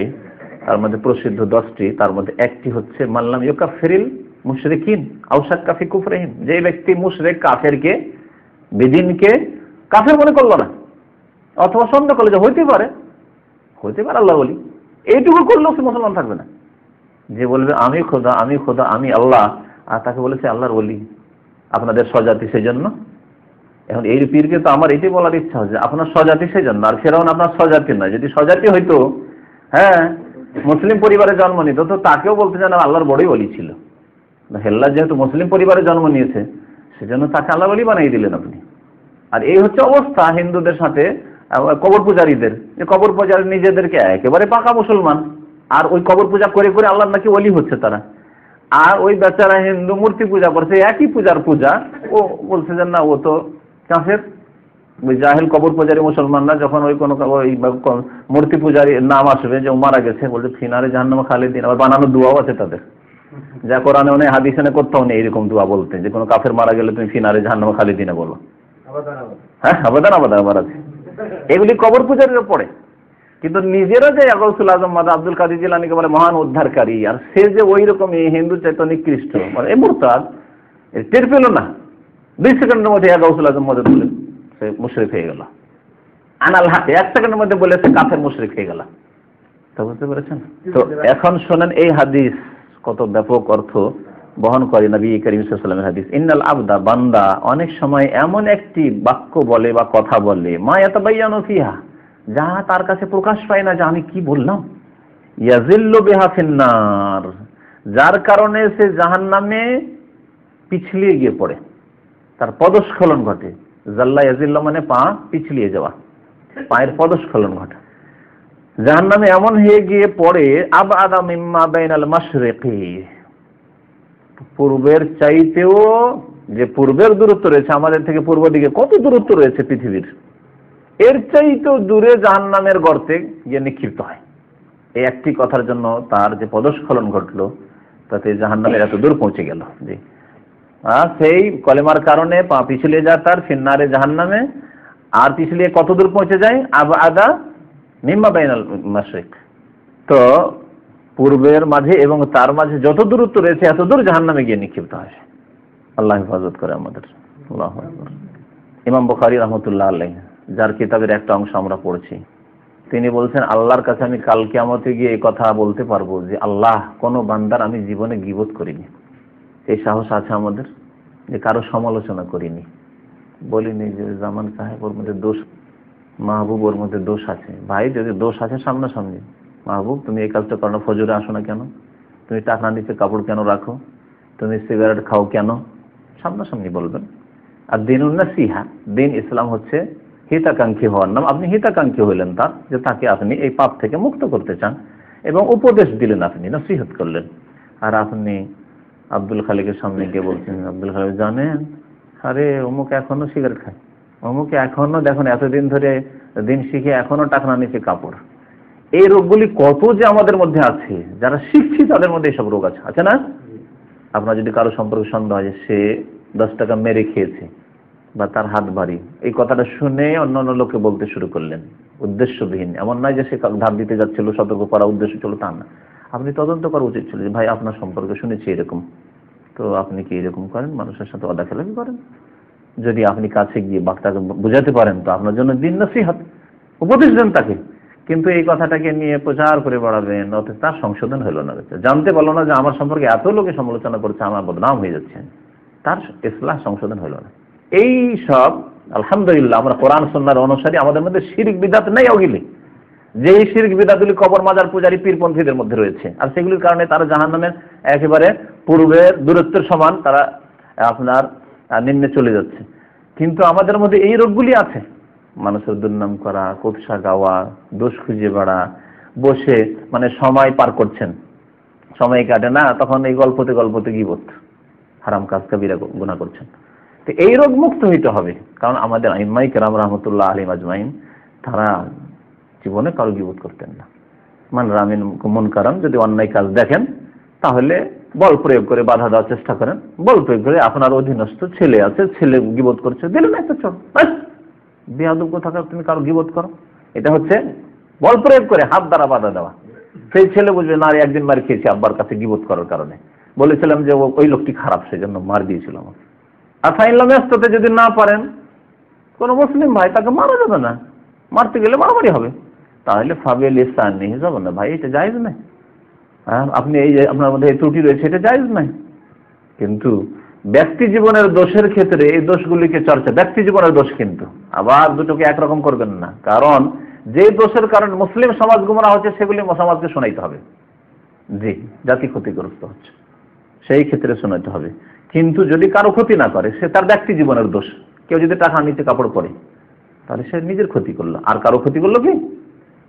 S1: তার মধ্যে প্রসিদ্ধ দশটি, তার মধ্যে একটি হচ্ছে মাল্লাম ইউকা ফেরিল মুশরিকিন আউসাক কাফি কুফরহিম যে ব্যক্তি মুশরেক কাফেরকে, বেদিনকে কাফের মনে করল না, অথবা সন্দেহ করল যে হইতে পারে হইতে পারে আল্লাহ বলি এইটুকু করলেও সে মুসলমান থাকবে না। যে বলবে, আমি খোদা আমি খোদা, আমি আল্লাহ। আর তাকে বলেছে, আল্লাহর বলি আপনাদের স্বজাতি সেই জন্য এখন এই পীরকে তো আমার এটাই বলার ইচ্ছা হচ্ছে, আপনার স্বজাতি সেই জন্য আর ফেরাউন আপনার স্বজাতি নয়। যদি স্বজাতি হইতো হ্যাঁ মুসলিম পরিবারে জন্ম নিত, তো তাকেও বলতে যেন আল্লাহর বড়ই বলি ছিল। হেল্লা যেহেতু মুসলিম পরিবারে জন্ম নিয়েছে, সেজন্য তাকে আল্লাহ বলি বানিয়ে দিলেন আপনি। আর এই হচ্ছে অবস্থা হিন্দুদের সাথে কবর পূজারীদের। যে কবর পূজারী নিজেদেরকে একেবারে পাকা মুসলমান। আর ওই কবর পূজা করে করে আল্লাহ নাকি অলি হচ্ছে তারা। আর ওই বেচারা হিন্দু মূর্তি পূজা করছে একই পূজার পূজা। ও বলছে যে না ও তো কাফের। ওই জাহেল কবর পূজারী মুসলমানরা যখন ওই কোনো ওই মূর্তি পূজারী নাম আসবে যে ও মারা গেছে বলছে ফিনারে জাহান্নামা খালি দিন আবার বানানো দোয়াও আছে তাদের। যা কোরআনে নেই হাদিসে নেই কোথাও নেই এরকম দোয়া বলতে। যে কোনো কাফের মারা গেলে তুমি ফিনারে জাহান্নামে খালি দিনে বলো হ্যাঁ আবাদান আবাদান আবার আছে। এগুলি কবর পূজারীরা পড়ে কিন্তু নিজেরা যে গৌসুল আজম মাদা আব্দুল কাদির জিলানিকে বলে মহান উদ্ধারকারী আর সে যে ওই রকমই হিন্দু চেতন নিকৃষ্ট মানে এই মোরতাদ টের পেল না। দুই সেকেন্ডের মধ্যে গৌসুল আজম মদত বলে সে মুশরিক হয়ে গেল। আনাল হাতে এক সেকেন্ডের মধ্যে বলে সে কাফের মুশরিক হয়ে গেল। তো বুঝতে পেরেছেন? তো এখন শোনেন এই হাদিস কত ব্যাপক অর্থ। বহন করে নবী করিম সাল্লামের হাদিস। ইন্নাল আবদা বান্দা, অনেক সময় এমন একটি বাক্য বলে বা কথা বলে, মা ইয়াতাবায়ানু ফিহা, যা তার কাছে প্রকাশ পায় না, যে আমি কি বললাম? ইয়াজিল্লু বিহা ফিন্নার, যার কারণে সে জাহান্নামে পিছলিয়ে গিয়ে পড়ে। তার পদস্খলন ঘটে। জাল্লা ইয়াজিল্লা মানে পা পিছলিয়ে যাওয়া, পায়ের পদস্খলন ঘটে। জাহান্নামে এমন হয়ে গিয়ে পড়ে আব আদা মিম্মা বাইনাল মাশরিকি পূর্বের চাইতেও যে পূর্বের দূরত্ব রয়েছে, আমাদের থেকে পূর্ব দিকে কত দূরত্ব রয়েছে পৃথিবীর? এর চাইতেও দূরে জাহান্নামের গর্তে গিয়ে নিক্ষিপ্ত হয়। এই একটি কথার জন্য তার যে পদস্খলন ঘটলো, তাতে জাহান্নামের এত দূর পৌঁছে গেল জি আর সেই কলেমার কারণে পা পিছলে যায় তার, ফিন্নারে জাহান্নামে, আর পিছলিয়ে কত দূর পৌঁছে যায়? আব আদা মিম্মা বাইনাল মাশরিক। তো পূর্বের মাঝে এবং তার মাঝে যত দূরত্ব রয়েছে, এত দূর জাহান নামে গিয়ে নিক্ষিপ্ত হয়। আল্লাহ হেফাজত করে আমাদের। আল্লাহ। ইমাম বুখারী রহমতুল্লাহ আল্লাহ যার কিতাবের একটা অংশ আমরা পড়ছি। তিনি বলছেন, আল্লাহর কাছে আমি কাল কিয়ামতে গিয়ে এই কথা বলতে পারব যে, আল্লাহ, কোনো বান্দার আমি জীবনে গিবত করিনি। এই সাহস আছে আমাদের যে, কারও সমালোচনা করিনি। বলিনি যে, জামান সাহেব ওর মধ্যে দোষ, মাহবুব ওর মধ্যে দোষ আছে। ভাই, যদি দোষ আছে সামনাসামনি মাহবুব তুমি এই কাজটা করো না, ফজরে আসো না কেন? তুমি টাকা নিচে কাপড় কেন রাখো? তুমি সিগারেট খাও কেন? সামনাসামনি বলবেন। আর দিন সিহা দিন ইসলাম হচ্ছে হিতাকাঙ্ক্ষী হওয়ার নাম। আপনি হিতাকাঙ্ক্ষী হইলেন তার, যে তাকে আপনি এই পাপ থেকে মুক্ত করতে চান এবং উপদেশ দিলেন আপনি, নসিহত করলেন। আর আপনি আব্দুল খালিকের সামনে গিয়ে বলছেন, আব্দুল খালিক, জানেন? আরে, অমুক এখনও সিগারেট খায়। অমুক এখনও, দেখুন, এতদিন ধরে দিন শিখে এখনও টাকনা নিচে কাপড়। এই রোগগুলি কত যে আমাদের মধ্যে আছে, যারা শিখছি তাদের মধ্যে এইসব রোগ আছে আছে না? আপনার যদি কারও সম্পর্কে সন্দেহ হয় সে দশ টাকা মেরে খেয়েছে বা তার হাত বাড়ি এই কথাটা শুনে অন্য অন্য লোকে বলতে শুরু করলেন। উদ্দেশ্যবিহীন। এমন নয় যে সে ধার দিতে যাচ্ছিল, সতর্ক করা উদ্দেশ্য ছিল তা না। আপনি তদন্ত করা উচিত ছিল যে, ভাই, আপনার সম্পর্কে শুনেছি এরকম। তো আপনি কি এরকম করেন? মানুষের সাথে অদাখেলাপি করেন? যদি আপনি কাছে গিয়ে বাক্তাকে বুঝাতে পারেন, তো আপনার জন্য দিন নসিহত উপদেশ দেন তাকে। কিন্তু এই কথাটাকে নিয়ে প্রচার করে বাড়াবেন, অথচ তার সংশোধন হলো না জানতে পারল না যে আমার সম্পর্কে এত লোকে সমালোচনা করছে, আমার বদনাম হয়ে যাচ্ছে। তার ইসলাম সংশোধন হলো না। এই সব, আলহামদুলিল্লাহ, আমরা কোরআন সন্ন্যার অনুসারী, আমাদের মধ্যে শিরিক বিদাত নেই ওগুলি যেই শিরিক বিদাতগুলি কবর মাজার পূজারী পীরপন্থীদের মধ্যে রয়েছে। আর সেগুলির কারণে তারা জাহান্নামের একেবারে পূর্বের দূরত্বের সমান তারা আপনার নিম্নে চলে যাচ্ছে। কিন্তু আমাদের মধ্যে এই রোগগুলি আছে। মানুষের দুর্নাম করা, কোৎসা গাওয়া, দোষ খুঁজে বেড়া, বসে মানে সময় পার করছেন। সময় কাটে না, তখন এই গল্পতে গল্পতে গিবত। হারাম কাজ কাবিরা গুণা করছেন। তো এই রোগ মুক্ত হইতে হবে। কারণ আমাদের আইমাই কেরাম রহমতুল্লাহ আলিম আজমাইন, তারা জীবনে কারও গিবোধ করতেন না। মান রামিন মন কারণ যদি অন্যায় কাজ দেখেন, তাহলে বল প্রয়োগ করে বাধা দেওয়ার চেষ্টা করেন। বল প্রয়োগ করে আপনার অধীনস্থ ছেলে আছে, ছেলে গিবোধ করছে, দিলেন একটা ব্যাস বেহাদুব থাকার তুমি কারও গিবোধ করো। এটা হচ্ছে বল প্রয়োগ করে হাত দ্বারা বাধা দেওয়া। সেই ছেলে বুঝবে, না একদিন মার খেয়েছি, আব্বার কাছে গিবোধ করার কারণে। বলেছিলাম যে ওই লোকটি খারাপ সেই জন্য মার দিয়েছিল আমাকে। আর ফাইনলাম ব্যস্ততে যদি না পারেন, কোন মুসলিম ভাই তাকে মারা যাবে না। মারতে গেলে মারামারি হবে। তাহলে ফাবিল ইসান নিয়ে যাব না ভাই, এটা জায়জ নাই হ্যাঁ আপনি এই যে, আপনার মধ্যে এই ত্রুটি রয়েছে, এটা জায়জ নাই কিন্তু ব্যক্তি জীবনের দোষের ক্ষেত্রে এই দোষগুলিকে চর্চা, ব্যক্তি জীবনের দোষ কিন্তু। আবার দুটোকে একরকম করবেন না। কারণ যে দোষের কারণে মুসলিম সমাজ গুমরা হচ্ছে, সেগুলি সমাজকে শোনাইতে হবে। জি, জাতি ক্ষতিগ্রস্ত হচ্ছে। সেই ক্ষেত্রে শোনাইতে হবে। কিন্তু যদি কারও ক্ষতি না করে, সে তার ব্যক্তি জীবনের দোষ। কেউ যদি টাকা, নিচে কাপড় পরে, তাহলে সে নিজের ক্ষতি করল। আর কারও ক্ষতি করল কি?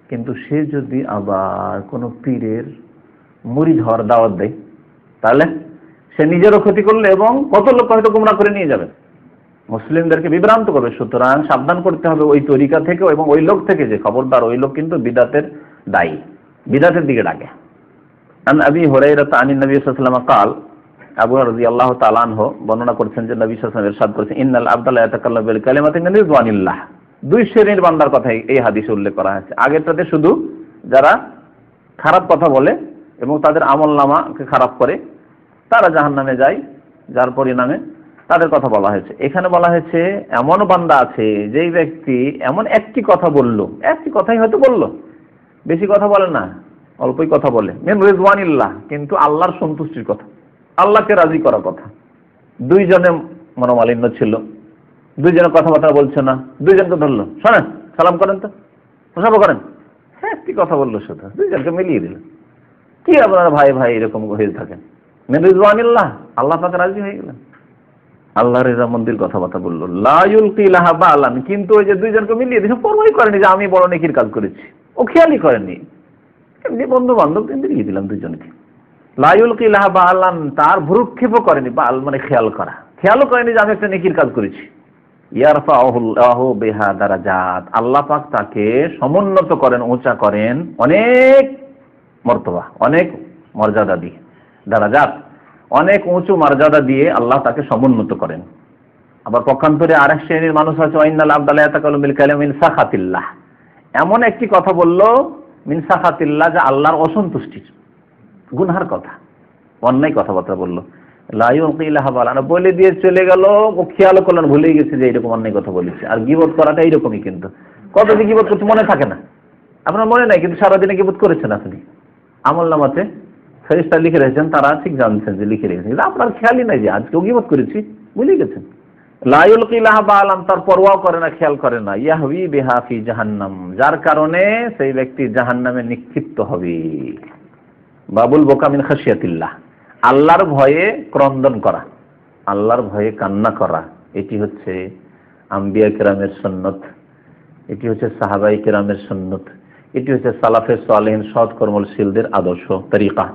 S1: কিন্তু সে যদি আবার কোনো পীরের মুড়ি ধর দাওয়াত দেয়, তাহলে সে নিজেরও ক্ষতি করলো এবং কত লোক হয়তো গুমরা করে নিয়ে যাবে মুসলিমদেরকে বিভ্রান্ত করবে সুতরাং সাবধান করতে হবে ওই তরিকা থেকে এবং ওই লোক থেকে যে খবরদার ওই লোক কিন্তু বিদাতের দায়ী বিদাতের দিকে ডাকে আন আবি হুরাইরা আন নবী সাল্লাল্লাহু আলাইহি ওয়াসাল্লাম قال আবু রাদিয়াল্লাহু তাআলা আনহু বর্ণনা করছেন যে নবী সাল্লাল্লাহু আলাইহি ওয়াসাল্লাম ইরশাদ করেছেন ইন্নাল আবদাল্লা ইয়াতাকাল্লামু বিল কালিমাতিন মিন রিদওয়ানিল্লাহ দুই শ্রেণীর বান্দার কথা এই হাদিসে উল্লেখ করা হয়েছে আগেরটাতে শুধু যারা খারাপ কথা বলে এবং তাদের আমল নামাকে খারাপ করে তারা জাহান্নামে যায়, যার পরিণামে তাদের কথা বলা হয়েছে। এখানে বলা হয়েছে, এমন বান্দা আছে, যেই ব্যক্তি এমন একটি কথা বলল, একটি কথাই হয়তো বলল, বেশি কথা বলে না, অল্পই কথা বলে। মেন রেজওয়ানিল্লাহ, কিন্তু আল্লাহর সন্তুষ্টির কথা, আল্লাহকে রাজি করার কথা। দুইজনে মনোমালিন্য ছিল দুইজনে কথাবার্তা বলছে না, দুইজনকে ধরলো। শোনেন, সালাম করেন তো প্রসাব করেন। হ্যাঁ একটি কথা বলল শুধু দুইজনকে মিলিয়ে দিল। কি আপনারা ভাই ভাই এরকম হয়ে থাকেন? মেন রেজওয়ানিল্লাহ আল্লাহ পাকে রাজি হয়ে গেলেন। আল্লাহ রেজা মন্দির কথাবার্তা বলল কিলাহা বা আল্লাহ কিন্তু ওই যে দুইজনকে মিলিয়ে দিয়েছে, পরমাই করেনি যে আমি বড় নেকির কাজ করেছি। ও খেয়ালই করেনি এমনি বন্ধু বান্ধব কিন্তু দিয়ে দিলাম দুজনকে লাইউল কিলাহা বা আল্লাহ তার ভ্রুক্ষেপও করেনি বা আল মানে খেয়াল করা। খেয়ালও করেনি যে আমি একটা নেকির কাজ করেছি। ইয়ারফাহ বেহা দারাজাত। আল্লাহ পাক তাকে সমুন্নত করেন, উঁচা করেন, অনেক মর্তবা, অনেক মর্যাদা দিয়ে। দারাজাত অনেক উঁচু মর্যাদা দিয়ে আল্লাহ তাকে সমুন্নত করেন। আবার পক্ষান্তরে আরেক শ্রেণির মানুষ আছে ওয়াইনাল আবদাল্লাহ তাকালু মিল কালাম মিন সাখাতিল্লাহ। এমন একটি কথা বলল, মিন সাখাতিল্লাহ, যা আল্লাহর অসন্তুষ্টির গুনহার কথা। অন্যায় কথাবার্তা বলল। বলে দিয়ে চলে গেল। ও খেয়াল করলেন ভুলেই গেছে যে এরকম অন্যায় কথা বলেছে। আর গিবত করাটা এইরকমই কিন্তু। কত যে গিবত করছে মনে থাকে না। আপনার মনে নাই, কিন্তু সারাদিনে গিবত করেছেন আপনি। আমল নামাতে ফেরিস্তা লিখে রেখেছেন, তারা ঠিক জানছেন যে লিখে রেখেছেন। কিন্তু আপনার খেয়ালই নাই যে আজকে গিবত করেছি, ভুলে গেছেন। লাইল কিলাহ আলাম তার পরোয়াও করে না, খেয়াল করে না। ইয়াহবি বেহাফি জাহান্নাম, যার কারণে সেই ব্যক্তি জাহান্নামে নিক্ষিপ্ত হবে। বাবুল বোকামিন খাসিয়াতিল্লাহ আল্লাহর ভয়ে ক্রন্দন করা, আল্লাহর ভয়ে কান্না করা, এটি হচ্ছে আম্বিয়া কেরামের সন্ন্যত এটি হচ্ছে সাহাবাই কেরামের সন্ন্যত এটি হচ্ছে সালাফের সালেহীন সৎ কর্মশীলদের আদর্শ, তরিকা।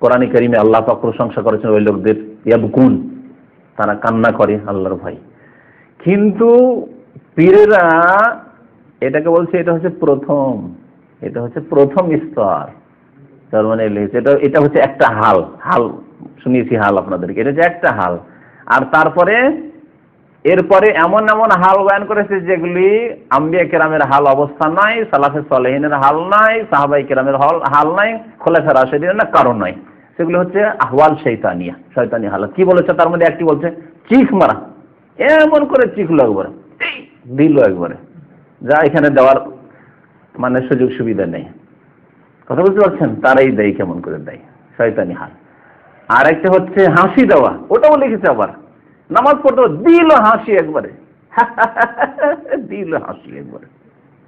S1: কোরআন করিমে আল্লাহ পাক প্রশংসা করেছেন, ওই লোকদের ইয়াবকুন, তারা কান্না করে আল্লাহর ভয়। কিন্তু পীরেরা এটাকে বলছে, এটা হচ্ছে প্রথম, এটা হচ্ছে প্রথম স্তর। তার মানে এটা এটা হচ্ছে একটা হাল হাল, শুনিয়েছি হাল আপনাদেরকে, এটা হচ্ছে একটা হাল। আর তারপরে এরপরে এমন এমন হাল বয়ান করেছে যেগুলি আম্বিয়া কেরামের হাল অবস্থা নাই, সালাফে সলেহিনের হাল নাই সাহাবাই কেরামের হল, হাল নাই খোলাফের রাশেদিনের না কারণ নাই। সেগুলি হচ্ছে আহওয়াল শৈতানিয়া শৈতানি হাল কি বলেছে? তার মধ্যে একটি বলছে, চিখ মারা। এমন করে চিখলো একবারে। দিল একবারে। যা এখানে দেওয়ার মানে সুযোগ সুবিধা নেই। কথা বুঝতে পারছেন? তারাই দেয় কেমন করে দেয়। শয়তানি হাল। আর একটা হচ্ছে হাসি দেওয়া। ওটাও লিখেছে আবার। নামাজ পড়তে দিল হাসি একবারে। দিল হাসি একবারে।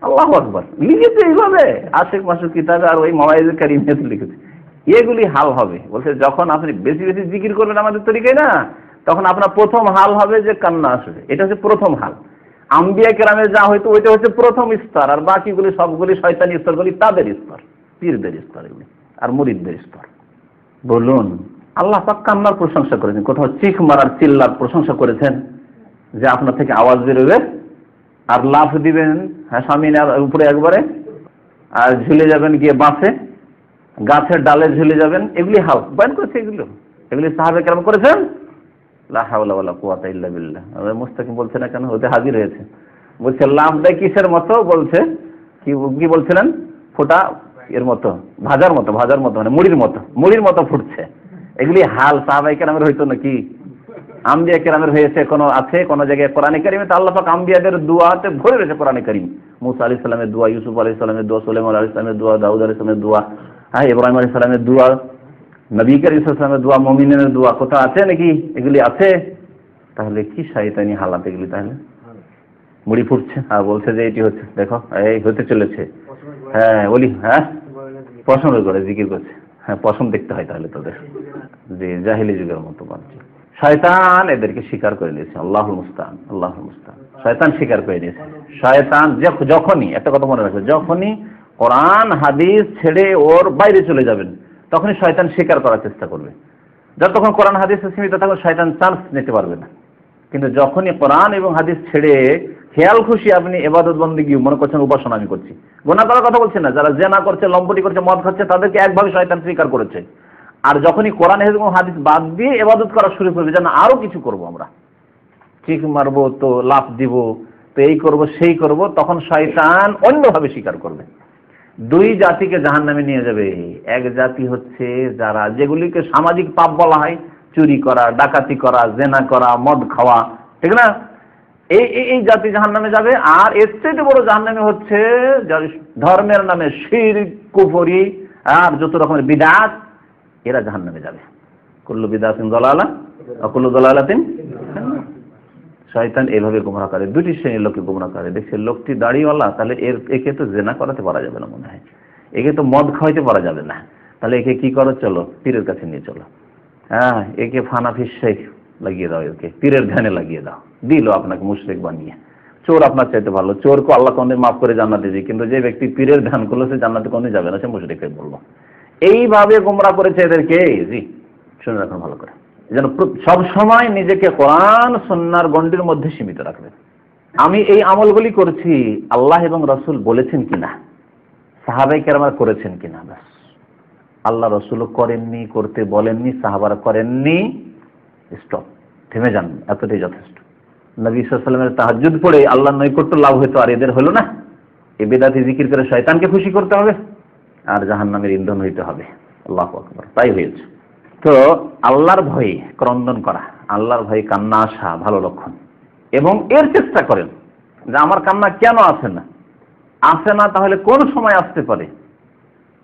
S1: আল্লাহ আকবর। লিখেছে এইভাবে। আশেক মাসুক কিতাবে আর ওই মাওয়াইজ কারিমে লিখেছে। এগুলি হাল হবে। বলছে, যখন আপনি বেশি বেশি জিকির করবেন আমাদের তরিকায় না, তখন আপনার প্রথম হাল হবে যে কান্না আসবে। এটা হচ্ছে প্রথম হাল। আম্বিয়া কেরামে যা হয়তো ওইটা হচ্ছে প্রথম স্তর। আর বাকিগুলি সবগুলি শয়তানি স্তরগুলি তাদের স্তর, পীরদের স্তর এগুলি, আর মুরিদদের স্তর। বলুন আল্লাহ পাক কান্নার প্রশংসা করেছেন। কোথাও চিখ মারার চিল্লার প্রশংসা করেছেন যে আপনার থেকে আওয়াজ বেরোবে, আর লাফ দিবেন হ্যাঁ সামিনের উপরে একবারে, আর ঝুলে যাবেন গিয়ে বাঁশে, গাছের ডালে ঝুলে যাবেন, এগুলি হাল, বয়ান করেছে এগুলো। এগুলি সাহাবে কেমন করেছেন? মুস্তাকিম বলছে না কেন? ওতে হাজির হয়েছে। বলছে লাভ দেয় কিসের মতো? বলছে, কি কি বলছিলেন? ফোটা এর মতো, ভাজার মতো ভাজার মতো মানে মুড়ির মতো মুড়ির মতো ফুটছে। এগুলি হাল সাহাবাই কেরামের হইতো নাকি? আম্বিয়া কেরামের হয়েছে কোনো, আছে কোনো জায়গায় কোরআনে কারিমে? তো আল্লাহ পাক আম্বিয়াদের দুয়াতে ভরে রয়েছে কোরআনে কারিম। মুসা আলি সালামের দোয়া, ইউসুফ আলি সালামের দোয়া সুলেমান আলি সালামের দোয়া, দাউদ আলি সালামের দোয়া হ্যাঁ ইব্রাহিম আলি সালামের দোয়া, নবী করিম ইসলামের দোয়া মমিনের দোয়া কোথাও আছে নাকি? এগুলি আছে। তাহলে কি শাহিতানি হালাত এগুলি তাহলে? মুড়ি ফুটছে। আর বলছে যে এটি হচ্ছে, দেখো, এই হতে চলেছে। হ্যাঁ বলি হ্যাঁ? পছন্দ করে, জিকির করছে। হ্যাঁ পছন্দ দেখতে হয় তাহলে তোদের। যে জাহিলি যুগের মতো বানছে শয়তান এদেরকে স্বীকার করে নিয়েছে। আল্লাহ মুস্তান আল্লাহ মুস্তান শয়তান স্বীকার করে নিয়েছে। শয়তান যখনই, একটা কথা মনে রাখবে, যখনই কোরআন, হাদিস ছেড়ে ওর বাইরে চলে যাবেন, তখনই শয়তান স্বীকার করার চেষ্টা করবে। যতক্ষণ কোরআন, হাদিসে সীমিত থাকবে শয়তান চান্স নিতে পারবে না। কিন্তু যখনই কোরআন এবং হাদিস ছেড়ে খেয়াল খুশি আপনি এবাদত বন্দী মনে করছেন উপাসনা আমি করছি। গোনা করার কথা বলছেন না, যারা জেনা করছে, লম্পটি করছে, মদ খাচ্ছে, তাদেরকে একভাবে শয়তান স্বীকার করেছে। আর যখনই কোরআন হাদিস বাদ দিয়ে এবাদত করা শুরু করবে, যেন আরও কিছু করব আমরা। ঠিক মারবো, তো লাভ দিব, তো এই করব, সেই করব, তখন শয়তান অন্যভাবে স্বীকার করবে। দুই জাতিকে জাহান নামে নিয়ে যাবে। এক জাতি হচ্ছে যারা যেগুলিকে সামাজিক পাপ বলা হয়, চুরি করা, ডাকাতি করা, জেনা করা, মদ খাওয়া, ঠিক না? এই এই জাতি জাহান নামে যাবে, আর এর থেকে বড় জাহান নামে হচ্ছে ধর্মের নামে শির কুফরি, আর যত রকমের বিদাত, এরা জাহান নামে যাবে। কুল্লু বিদাতিন দলালা অকুল্লু দলালাতিন শয়তান এভাবে গুমরা করে, দুটি শ্রেণির লোককে গুমরা করে। দেখছে লোকটি দাড়িওয়ালা, তাহলে এর, একে তো জেনা করাতে পারা যাবে না মনে হয়। একে তো মদ খাওয়াইতে পারা যাবে না। তাহলে একে কি করো? চলো, পীরের কাছে নিয়ে চলো। হ্যাঁ একে ফানাফি শেখ। লাগিয়ে দাও একে পীরের ধ্যানে লাগিয়ে দাও। দিল আপনাকে, মুশরেক বানিয়ে। চোর আপনার চাইতে ভালো। চোরকে আল্লাহ কোনদিন মাফ করে জান্নাতে দিই কিন্তু যে ব্যক্তি পীরের ধ্যান করল, সে জান্নাতে কোনদিন যাবে না, সে মুশরেক বলল। এইভাবে গোমরা করেছে এদেরকে। জি, শুনে রাখুন ভালো করে। যেন সব সময় নিজেকে কোরআন সন্ন্যার গণ্ডির মধ্যে সীমিত রাখবেন আমি এই আমলগুলি করছি, আল্লাহ এবং রসুল বলেছেন কিনা? সাহাবাই কেরামার করেছেন কিনা? ব্যাস। আল্লাহ রসুলও করেননি, করতে বলেননি, সাহাবারা করেননি। স্টপ, থেমে যান, এতটাই যথেষ্ট। নবী সাল্লামের তাহাজুদ পড়ে আল্লাহ নৈকট্য লাভ হইতো আর এদের হলো না। এ বেদাতি জিকির করে শয়তানকে খুশি করতে হবে আর জাহান নামের ইন্ধন হইতে হবে। আল্লাহ আকবর, তাই হয়েছে। তো আল্লাহর ভয়ে ক্রন্দন করা, আল্লাহর ভয়ে কান্না আসা ভালো লক্ষণ। এবং এর চেষ্টা করেন যে আমার কান্না কেন আসে না? আসে না তাহলে কোন সময় আসতে পারে?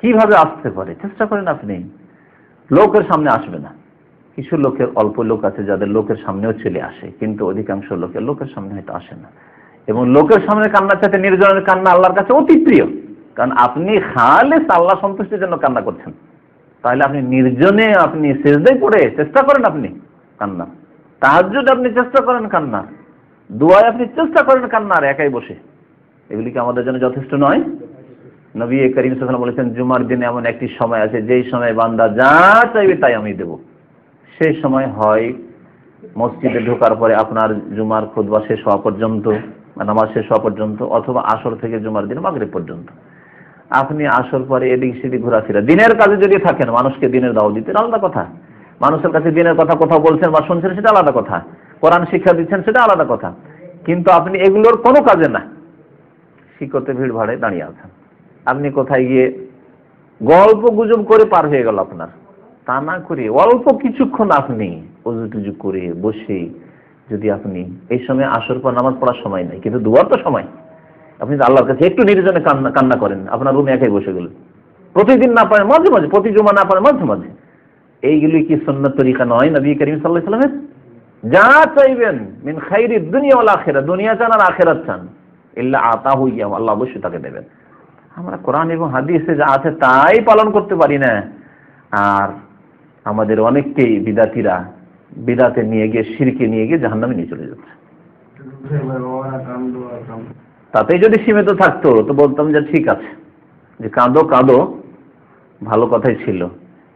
S1: কীভাবে আসতে পারে? চেষ্টা করেন আপনি। লোকের সামনে আসবে না। কিছু লোকের, অল্প লোক আছে যাদের লোকের সামনেও চলে আসে, কিন্তু অধিকাংশ লোকের লোকের সামনে হয়তো আসে না। এবং লোকের সামনে কান্নার চাইতে নির্জনের কান্না আল্লাহর কাছে অতি প্রিয়। কারণ আপনি খালে আল্লাহ সন্তুষ্টির জন্য কান্না করছেন। তাহলে আপনি নির্জনে আপনি শেষদাই পড়ে চেষ্টা করেন আপনি কান্না। তাহাজুদ আপনি চেষ্টা করেন কান্না। দুয়ায় আপনি চেষ্টা করেন কান্নার একাই বসে। এগুলি কি আমাদের জন্য যথেষ্ট নয়? নবী করিম সাল্লাম বলেছেন, জুমার দিনে এমন একটি সময় আছে, যেই সময় বান্দা যা চাইবে তাই আমি দেব। সেই সময় হয়, মসজিদে ঢোকার পরে আপনার জুমার খুদবা শেষ হওয়া পর্যন্ত নামাজ শেষ হওয়া পর্যন্ত অথবা আসর থেকে জুমার দিন মাগরিব পর্যন্ত। আপনি আসর পরে এদিক সেদিক ঘোরাফেরা। দিনের কাজে যদি থাকেন, মানুষকে দিনের দাও দিতে আলাদা কথা। মানুষের কাছে দিনের কথা কোথাও বলছেন বা শুনছেন সেটা আলাদা কথা। কোরআন শিক্ষা দিচ্ছেন সেটা আলাদা কথা। কিন্তু আপনি এগুলোর কোনো কাজে না। শিক্ষতে ভিড় ভাড়ে দাঁড়িয়ে আছেন? আপনি কোথায় গিয়ে গল্প গুজব করে পার হয়ে গেল আপনার। তা না করে অল্প কিছুক্ষণ আপনি উজু টুজু করে বসে যদি আপনি এই সময় আসর পর নামাজ পড়ার সময় নেই, কিন্তু দুবার তো সময়। আপনি আল্লাহর কাছে একটু নির্জনে কান্না কান্না করেন, আপনার রুমে একাই বসে গেলেন। প্রতিদিন না পারেন, মাঝে মাঝে, প্রতি জমা না পারেন, মাঝে মাঝে। এইগুলি কি সন্ন্যত তরিকা নয় নবী করিম সাল্লাহ সাল্লামের? যা চাইবেন, মিন খাইরি দুনিয়া ওয়াল আখেরা দুনিয়া চান আর আখেরাত চান। ইল্লা আতা হইয়া আল্লাহ অবশ্যই তাকে দেবেন। আমরা কোরআন এবং হাদিসে যা আছে তাই পালন করতে পারি না। আর আমাদের অনেককেই বিদাতিরা বিদাতে নিয়ে গিয়ে, সিরকে নিয়ে গিয়ে জাহান্নামে নিয়ে চলে যাচ্ছে। তাতেই যদি সীমিত থাকতো, তো বলতাম যে ঠিক আছে। যে কাঁদো কাঁদো, ভালো কথাই ছিল।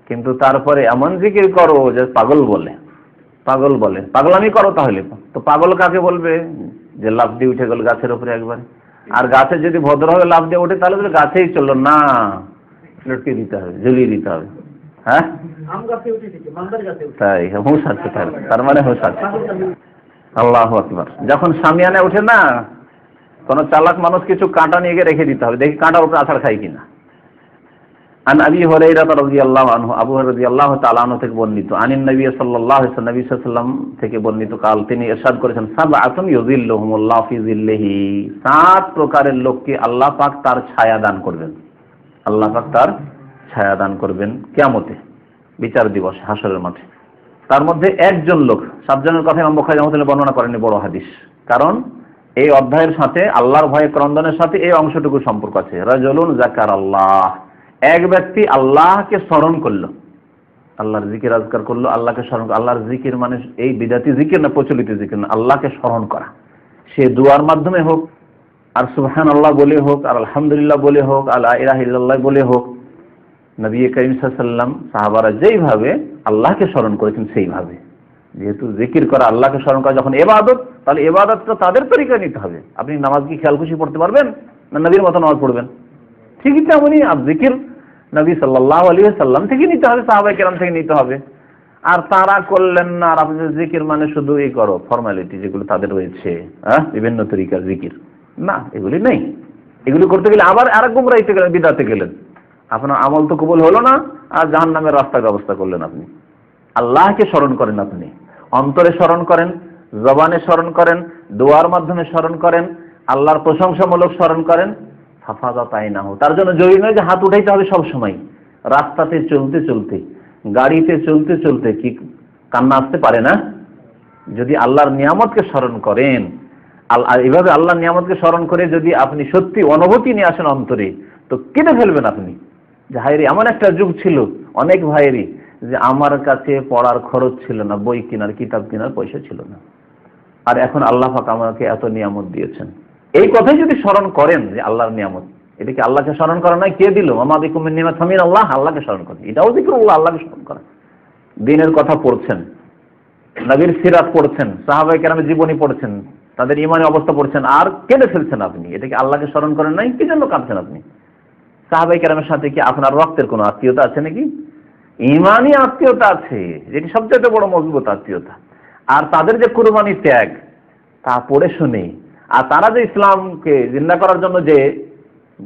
S1: কিন্তু তারপরে এমন জিকির করো যে পাগল বলে। পাগল বলে। পাগলামি করো তাহলে। তো পাগল কাকে বলবে? যে লাভ দিয়ে উঠে গেল গাছের উপরে একবার। আর গাছে যদি ভদ্রভাবে লাভ দিয়ে ওঠে, তাহলে গাছেই চলল। না, লটকে দিতে হবে, ঝুলিয়ে দিতে হবে। হ্যাঁ? তাই হুঁশ আছে তার। মানে হুঁশ আছে। আল্লাহ আকবার। যখন সামিয়ানে ওঠে না কোন চালাক মানুষ কিছু কাঁটা নিয়ে গিয়ে রেখে দিতে হবে। দেখি কাঁটার উপরে আছাড় খাই কিনা। আন আবি হুরাইরা রাদিয়াল্লাহু আনহু আবু হুরায়রা রাদিয়াল্লাহু তাআলা আনহু থেকে বর্ণিত। আনিন নবী সাল্লাল্লাহু আলাইহি নবী সাল্লাম থেকে বর্ণিত কাল তিনি ইরশাদ করেছেন সাবআতুন ইউযিল্লুহুমুল্লাহু ফি যিল্লিহি। সাত প্রকারের লোককে আল্লাহ পাক তার ছায়া দান করবেন। আল্লাহ পাক তার ছায়া দান করবেন কিয়ামতে, বিচার দিবস হাসরের মাঠে। তার মধ্যে একজন লোক, সাতজনের কথা ইমাম বুখারী রাহমাতুল্লাহ বর্ণনা করেননি, বড় হাদিস। কারণ এই অধ্যায়ের সাথে আল্লাহর ভয়ে ক্রন্দনের সাথে এই অংশটুকু সম্পর্ক আছে। রাজলুন জাকার আল্লাহ এক ব্যক্তি আল্লাহকে স্মরণ করল। আল্লাহর জিকির আজকার করল, আল্লাহকে স্মরণ আল্লাহর জিকির মানে এই বিদাতি জিকির না প্রচলিত জিকির না, আল্লাহকে স্মরণ করা। সে দুয়ার মাধ্যমে হোক, আর সুবহান আল্লাহ বলে হোক, আর আলহামদুলিল্লাহ বলে হোক আল্লাহ ইলাহিল্লাহ বলে হোক নবী করিম সাল্লাম সাহাবারা যেইভাবে আল্লাহকে স্মরণ করেছেন সেইভাবে। যেহেতু জিকির করা আল্লাহকে স্মরণ করা যখন এবাদত, তাহলে এবাদতটা তাদের তরিকা নিতে হবে। আপনি নামাজ কি খেয়াল খুশি পড়তে পারবেন না নবীর মতো নামাজ পড়বেন? ঠিকই তেমনই আর জিকির নবী সাল্লাহ আলী সাল্লাম থেকে নিতে হবে সাহাবাই কেরাম থেকে নিতে হবে। আর তারা করলেন না, আর আপনি জিকির মানে শুধু এই করো ফর্মালিটি যেগুলো তাদের রয়েছে হ্যাঁ বিভিন্ন তরিকার জিকির। না, এগুলি নেই। এগুলি করতে গেলে আবার আর এক গুমরাইতে গেলেন, বিদাতে গেলেন। আপনার আমল তো কবুল হলো না, আর জাহান নামের রাস্তার ব্যবস্থা করলেন আপনি। আল্লাহকে স্মরণ করেন আপনি। অন্তরে স্মরণ করেন, জবানে স্মরণ করেন, দোয়ার মাধ্যমে স্মরণ করেন, আল্লাহর প্রশংসামূলক স্মরণ করেন। ফাফাদা তাই না হোক তার জন্য জরুরি নয় যে হাত উঠাইতে হবে সব সময় রাস্তাতে চলতে চলতে, গাড়িতে চলতে চলতে কি কান্না আসতে পারে না? যদি আল্লাহর নিয়ামতকে স্মরণ করেন এভাবে আল্লাহর নিয়ামতকে স্মরণ করে যদি আপনি সত্যি অনুভূতি নিয়ে আসেন অন্তরে, তো কেটে ফেলবেন আপনি। হায়রি এমন একটা যুগ ছিল, অনেক ভাইয়েরই, যে আমার কাছে পড়ার খরচ ছিল না, বই কেনার, কিতাব কেনার পয়সা ছিল না। আর এখন আল্লাহ পাক আমাকে এত নিয়ামত দিয়েছেন। এই কথাই যদি স্মরণ করেন যে আল্লাহর নিয়ামত এটাকে আল্লাহকে স্মরণ করা নয়? কে দিল? আমাদি কুমির নিয়ামত হামির আল্লাহ, আল্লাহকে স্মরণ করেন। এটাও জিক্রুল্লাহ আল্লাহকে স্মরণ করা দিনের কথা পড়ছেন, নবীর সিরাত পড়ছেন সাহাবাই কেরামের জীবনী পড়ছেন, তাদের ইমানি অবস্থা পড়ছেন, আর কেঁদে ফেলছেন আপনি। এটাকে আল্লাহকে স্মরণ করেন নাই? কি জন্য কাঁদছেন আপনি? সাহাবাই কেরামের সাথে কি আপনার রক্তের কোনো আত্মীয়তা আছে নাকি? ইমানই আত্মীয়তা আছে, যেটি সবচেয়ে বড় মজবুত আত্মীয়তা। আর তাদের যে কুরবানি ত্যাগ, তা পড়ে শুনে। আর তারা যে ইসলামকে জিন্দা করার জন্য যে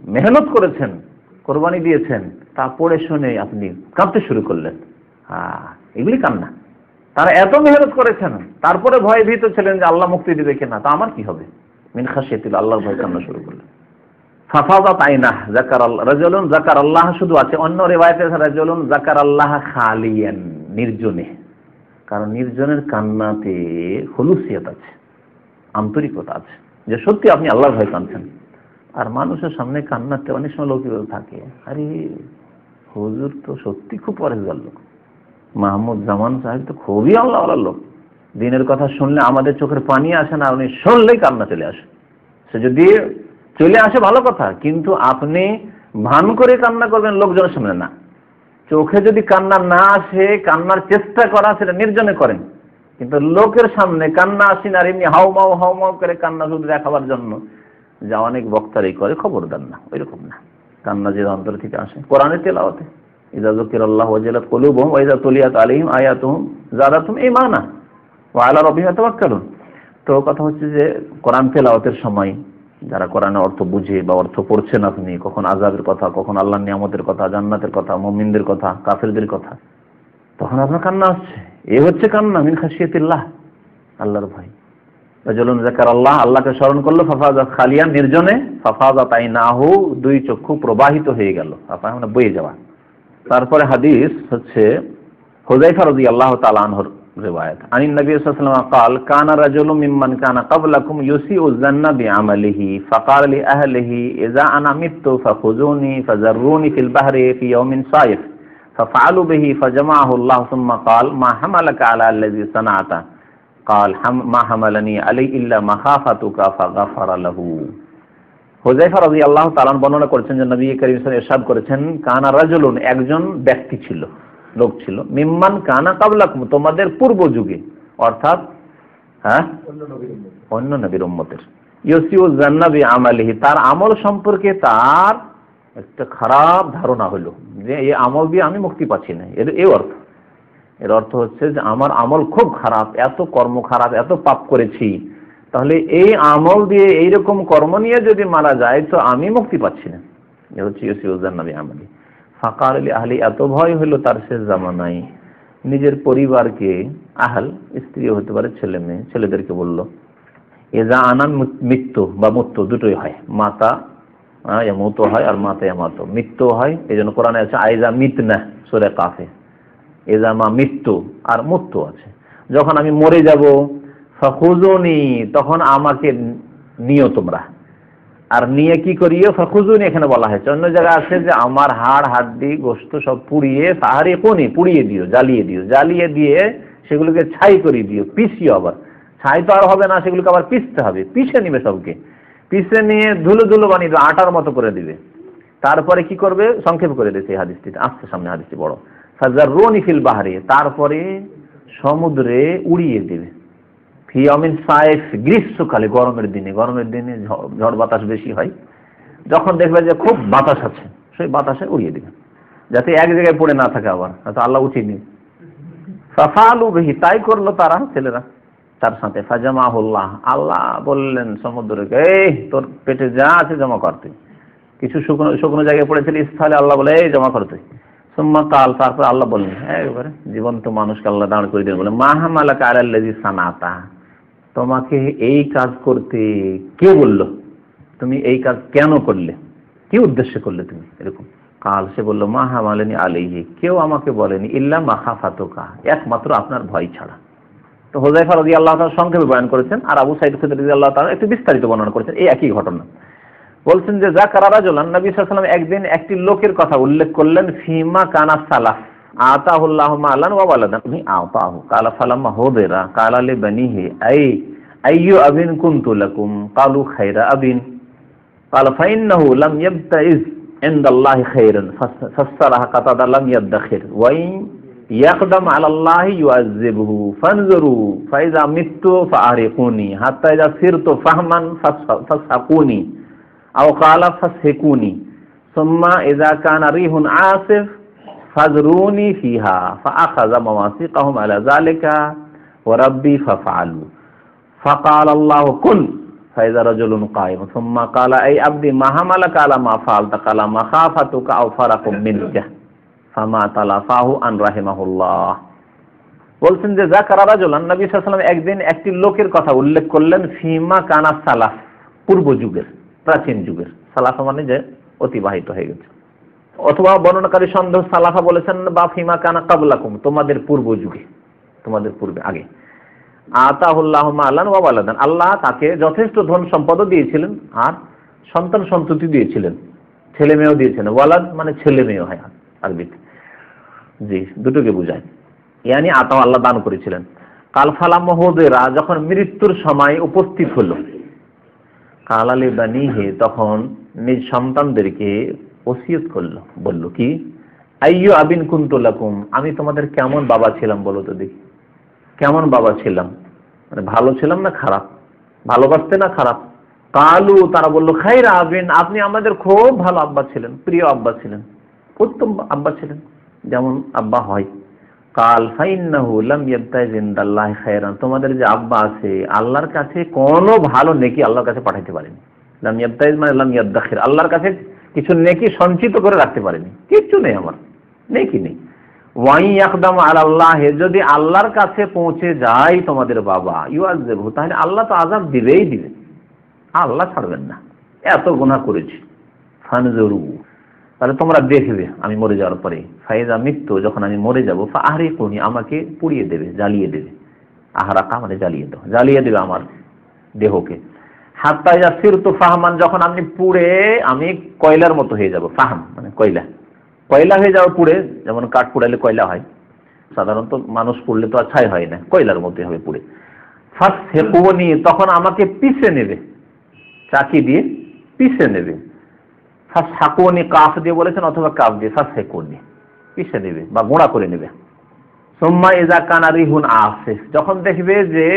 S1: মেহনত করেছেন, কোরবানি দিয়েছেন, তা পড়ে শুনে আপনি কাঁদতে শুরু করলেন। হ্যাঁ এগুলি কান্না। তারা এত মেহনত করেছেন, তারপরে ভয় ভীত ছিলেন যে আল্লাহ মুক্তি দিবে কিনা, তা আমার কি হবে? মিন খাসিয়াতিল আল্লাহর ভয় কান্না শুরু করলেন। ফাফাদাত আইনা জাকার আল্লাহ রাজুলুন জাকার আল্লাহ শুধু আছে। অন্য রেওয়ায়তে রাজুলুন জাকার আল্লাহ খালিয়ান, নির্জনে। কারণ নির্জনের কান্নাতে হলুসিয়াত আছে, আন্তরিকতা আছে। যে সত্যি আপনি আল্লাহর ভয় কাঁদছেন। আর মানুষের সামনে কান্নাতে অনেক সময় লোক থাকে। আরে, হুজুর তো সত্যি খুব পরেজগার লোক। মাহমুদ জামান সাহেব তো খুবই আল্লাহ লোক। দিনের কথা শুনলে আমাদের চোখের পানি আসে না, উনি শুনলেই কান্না চলে আসে। সে যদি চলে আসে ভালো কথা, কিন্তু আপনি ভান করে কান্না করবেন লোকজনের সামনে না। চোখে যদি কান্না না আসে, কান্নার চেষ্টা করা সেটা নির্জনে করেন। কিন্তু লোকের সামনে কান্না আসি না এমনি হাউ মাউ হাউ মাউ করে কান্না শুধু দেখাবার জন্য, যা অনেক বক্তারাই করে, খবর দেন না ওই রকম না। কান্না যে অন্তর থেকে আসে, কোরআনের তেলাওয়াতে ইজা জকির আল্লাহ ওয়াজিলাত কলুবহুম ওয়া ইজা তুলিয়াত আলাইহিম আয়াতুহুম জাদাতুহুম ঈমানা ওয়া আলা রাব্বিহিম ইয়াতাওয়াক্কালুন। তো কথা হচ্ছে যে কোরআন তেলাওয়াতের সময় যারা কোরআনের অর্থ বুঝে বা অর্থ পড়ছেন আপনি, কখন আজাবের কথা, কখন আল্লাহর নিয়ামতের কথা, জান্নাতের কথা, মুমিনদের কথা, কাফেরদের কথা, তখন আপনার কান্না আসছে। এ হচ্ছে কান্না, মিন খাসিয়াতিল্লাহ আল্লাহর ভয়। রাজুলুন জাকার আল্লাহ, আল্লাহকে স্মরণ করল ফাফাজা খালিয়া নির্জনে ফাফাজা তাই না হু দুই চক্ষু প্রবাহিত হয়ে গেল। আপনার বয়ে যাওয়া। তারপরে হাদিস হচ্ছে হুজাইফা রাদিয়াল্লাহু তাআলা আনহুর রিওয়ায়াত আনিন নবী সাল্লাল্লাহু আলাইহি ওয়াসাল্লাম قال كان رجل ممن كان قبلكم يسيء الظن بعمله فقال لأهله إذا أنا مت فخذوني فذروني في البحر في يوم صائف ففعلوا به فجمعه الله ثم قال ما حملك على الذي صنعت قال ما حملني عليه إلا مخافتك فغفر له হোজাইফা রাজি আল্লাহ তালান বর্ণনা করেছেন যে নবী করিম এরশাদ করেছেন কানা রাজুলুন একজন ব্যক্তি ছিল লোক ছিল। মিম্মান কানা কাবলাকুম, তোমাদের পূর্ব যুগে অর্থাৎ হ্যাঁ? অন্য নবীর উম্মতের। ইয়সিউ জান্নাবি আমালিহি, তার আমল সম্পর্কে তার একটা খারাপ ধারণা হলো যে, এই আমল দিয়ে আমি মুক্তি পাচ্ছি না। এর এই অর্থ। এর অর্থ হচ্ছে যে, আমার আমল খুব খারাপ, এত কর্ম খারাপ, এত পাপ করেছি। তাহলে এই আমল দিয়ে এইরকম কর্ম নিয়ে যদি মারা যায়, তো আমি মুক্তি পাচ্ছি না। এ হচ্ছে ইউসিউজান নবী আমালি ফাঁকার আহলি, এত ভয় হলো তার শেষ জামানায়। নিজের পরিবারকে আহাল স্ত্রী হতে পারে ছেলে মেয়ে, ছেলেদেরকে বলল, এ এজা আনান মৃত্যু বা মৃত্যু দুটোই হয়। মাতা এমতো হয় আর মাতা এমাতো মৃত্যু হয় এই জন্য কোরআনে আছে, আইজা মিত না সোরে কাফে এজা মা মৃত্যু আর মৃত্যু আছে। যখন আমি মরে যাব ফখুজনি তখন আমাকে নিও তোমরা। আর নিয়ে কি করিও? ফখুজুনি এখানে বলা হয়েছে। অন্য জায়গায় আছে যে আমার হাড়, হাড্ডি, গোস্ত সব পুড়িয়ে, সাহারে কোনি? পুড়িয়ে দিও, জ্বালিয়ে দিও। জ্বালিয়ে দিয়ে সেগুলোকে ছাই করে দিও পিসিও আবার। ছাই তো আর হবে না, সেগুলোকে আবার পিসতে হবে। পিষে নিবে সবকে। পিষে নিয়ে ধুলো ধুলো বানিয়ে দেবে, আটার মতো করে দিবে। তারপরে কি করবে? সংক্ষেপ করে দিয়েছে এই হাদিসটিতে আসছে সামনে হাদিসটি বড়। ফাজার রোনি ফিল বাহারে। তারপরে সমুদ্রে উড়িয়ে দেবে। ফিয়ামিন সাইফ গ্রীষ্মকালে, গরমের দিনে গরমের দিনে ঝড় বাতাস বেশি হয়। যখন দেখবে যে খুব বাতাস আছে, সেই বাতাসে উড়িয়ে দেবে। যাতে এক জায়গায় পড়ে না থাকে আবার হয়তো আল্লাহ উচিত নেই। ফাফালু বেহি, তাই করল তারা ছেলেরা। তার সাথে ফাজামাহুল্লাহ, আল্লাহ বললেন সমুদ্রকে, এই, তোর পেটে যা আছে জমা করতে কিছু শুকনো শুকনো জায়গায় পড়েছিল, স্থলে আল্লাহ বলে, এই, জমা করতে সুম্মা কাল তারপর আল্লাহ বললেন একবারে জীবন্ত মানুষকে আল্লাহ দাঁড় করে দিয়ে বলে মাহামালা কারাল্লাজি সানাতা। তোমাকে এই কাজ করতে কে বলল? তুমি এই কাজ কেন করলে? কি উদ্দেশ্যে করলে তুমি? এরকম। কাল সে বলল মাহা মালেনি আলিহি কেউ আমাকে বলেনি, ইল্লা মাখাফাতোকা একমাত্র আপনার ভয় ছাড়া। তো হোজাইফা রাজি আল্লাহ তাআলা সংক্ষেপে বয়ান করেছেন, আর আবু সাইদ খুদরি রাজি আল্লাহ তাআলা একটু বিস্তারিত বর্ণনা করেছেন, এই একই ঘটনা। বলছেন যে যা কারারা জলান নবী সাল্লাম একদিন একটি লোকের কথা উল্লেখ করলেন, ফিমা কানা সালাফ। آتاه الله مالا وولدا. नहीं آتاه قال فلما هدر قال لبنيه أي أي أب كنت لكم؟ قالوا خير أب. قال فإنه لم يبتئس عند الله خيرا. فسرها قطع لم يدخر. وإن يقدم على الله يعذبه. فانظروا فإذا مت فأعرقوني حتى إذا سرت فهما فاسحقوني. أو قال فاسحقوني. ثم إذا كان ريح عاصف فاذروني فيها فأخذ مواثيقهم على ذلك وربي ففعلوا فقال الله كن فإذا رجل قائم ثم قال أي عبدي ما حملك على ما فعلت قال مخافتك أو فرق منك ফামা তালাফাহু আন রাহিমাহুল্লাহ বলছেন যে জাকারা রাজুলান নবী সাল্লাল্লাহু একদিন একটি লোকের কথা উল্লেখ করলেন ফিমা কানা সালাফ পূর্ব যুগের প্রাচীন যুগের সালাফা মানে যে অতিবাহিত হয়ে গেছে অথবা বর্ণনাকারী সন্দেহ সালাফা বলেছেন, বা ফিমা কানা কাবলাকুম তোমাদের পূর্ব যুগে, তোমাদের পূর্বে, আগে। আতাহুল্লাহ আল্লাহ ওয়ালাদান। আল্লাহ তাকে যথেষ্ট ধন সম্পদও দিয়েছিলেন আর সন্তান সন্ততি দিয়েছিলেন। ছেলে মেয়েও দিয়েছেন। ওয়ালাদ মানে ছেলে মেয়েও হয়, আরবিতে। জি, দুটোকে বুঝায়। ইয়ানি আতাও আল্লাহ দান করেছিলেন। কাল ফালা মহোদয়রা যখন মৃত্যুর সময় উপস্থিত হলো, কালালে বানিহে, তখন নিজ সন্তানদেরকে ওসিয়ত করল, বলল, কি? আইয়ো আবিন কুন্তলাকুম আমি তোমাদের কেমন বাবা ছিলাম বলো তো দেখি। কেমন বাবা ছিলাম? মানে ভালো ছিলাম না খারাপ? ভালোবাসতে না খারাপ? কালু, তারা বলল, খাইরা আবিন, আপনি আমাদের খুব ভালো আব্বা ছিলেন, প্রিয় আব্বা ছিলেন, উত্তম আব্বা ছিলেন, যেমন আব্বা হয়। কাল ফাইন্নাহু লাম ইয়াবতাইজ ইনদাল্লাহ খায়রান তোমাদের যে আব্বা আছে, আল্লাহর কাছে কোনো ভালো নেকি আল্লাহর কাছে পাঠাইতে পারেনি। লাম ইয়াবতাইজ মানে লাম ইয়াদাখির আল্লাহর কাছে কিছু নেকি সঞ্চিত করে রাখতে পারেনি। কিচ্ছু নেই আমার। নেকি নেই। ওয়াই ইয়াকদাম আল্লাহ যদি আল্লাহর কাছে পৌঁছে যায় তোমাদের বাবা ইউআজেবু তাহলে আল্লাহ তো আজাব দিবেই দিবে আল্লাহ ছাড়বেন না। এত গুনাহ করেছি। ফানজরু। তাহলে তোমরা দেখবে, আমি মরে যাওয়ার পরে। ফাইজা মৃত্যু, যখন আমি মরে যাব আহারে কোনি আমাকে পুড়িয়ে দেবে, জ্বালিয়ে দেবে। আহারাকা মানে জ্বালিয়ে দেবো জ্বালিয়ে দেবে আমার দেহকে। হাতটা যা সির তো ফাহমান, যখন আপনি পুড়ে, আমি কয়লার মতো হয়ে যাব, ফাহাম মানে কয়লা। কয়লা হয়ে যাওয়া পুড়ে, যেমন কাঠ পুড়ালে কয়লা হয়, সাধারণত মানুষ পুড়লে তো আর ছাই হয় না, কয়লার মতো হবে পুড়ে। ফার্স্ট হেপুনি তখন আমাকে পিষে নেবে, চাকি দিয়ে পিষে নেবে। ফার্স্ট হাকুনি কাফ দিয়ে বলেছেন, অথবা কাফ দিয়ে ফার্স্ট হেকুনি পিষে নেবে বা গোড়া করে নেবে। সোম্মা এজা কানা রিহুন আসে যখন দেখবে যে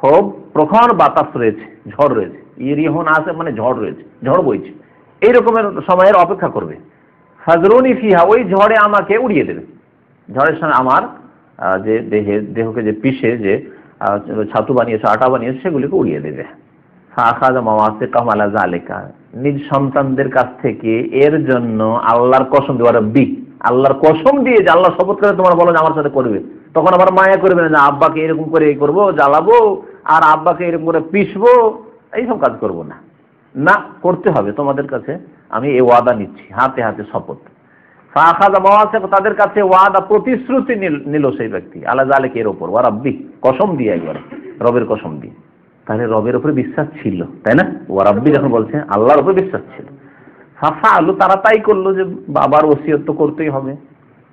S1: খুব প্রখর বাতাস রয়েছে, ঝড় রয়েছে। ই রিহুন আসে মানে ঝড় রয়েছে, ঝড় বইছে। এই রকমের সময়ের অপেক্ষা করবে। ফাজরুনি ফিহা, ওই ঝড়ে আমাকে উড়িয়ে দেবে। ঝড়ের সময় আমার যে দেহে, দেহকে যে পিষে, যে ছাতু বানিয়েছে, আটা বানিয়েছে, সেগুলিকে উড়িয়ে দেবে। ফাখাজা মাওয়াসে কামালা জালেকা নিজ সন্তানদের কাছ থেকে এর জন্য আল্লাহর কসম দেওয়ার বি আল্লাহর কসম দিয়ে যে আল্লাহ শপথ করে তোমার বলো যে আমার সাথে করবে। তখন আবার মায়া করবে না আব্বাকে এরকম করে করব, জ্বালাবো আর আব্বাকে এরকম করে পিসবো এইসব কাজ করব না। না, করতে হবে তোমাদের কাছে, আমি এই ওয়াদা নিচ্ছি, হাতে হাতে শপথ। ফাখাজা মাওয়াসে তাদের কাছে ওয়াদা, প্রতিশ্রুতি নিল সেই ব্যক্তি। আল্লাহ জালেক এর ওপর ওয়া রাব্বি, কসম দিয়ে একবারে, রবের কসম দিয়ে। তাহলে রবের উপরে বিশ্বাস ছিল, তাই না? ও রব্বি যখন বলছে, আল্লাহর উপরে বিশ্বাস ছিল। ফাফা আলু তারা তাই করল যে, বাবার ওসিয়ত তো করতেই হবে।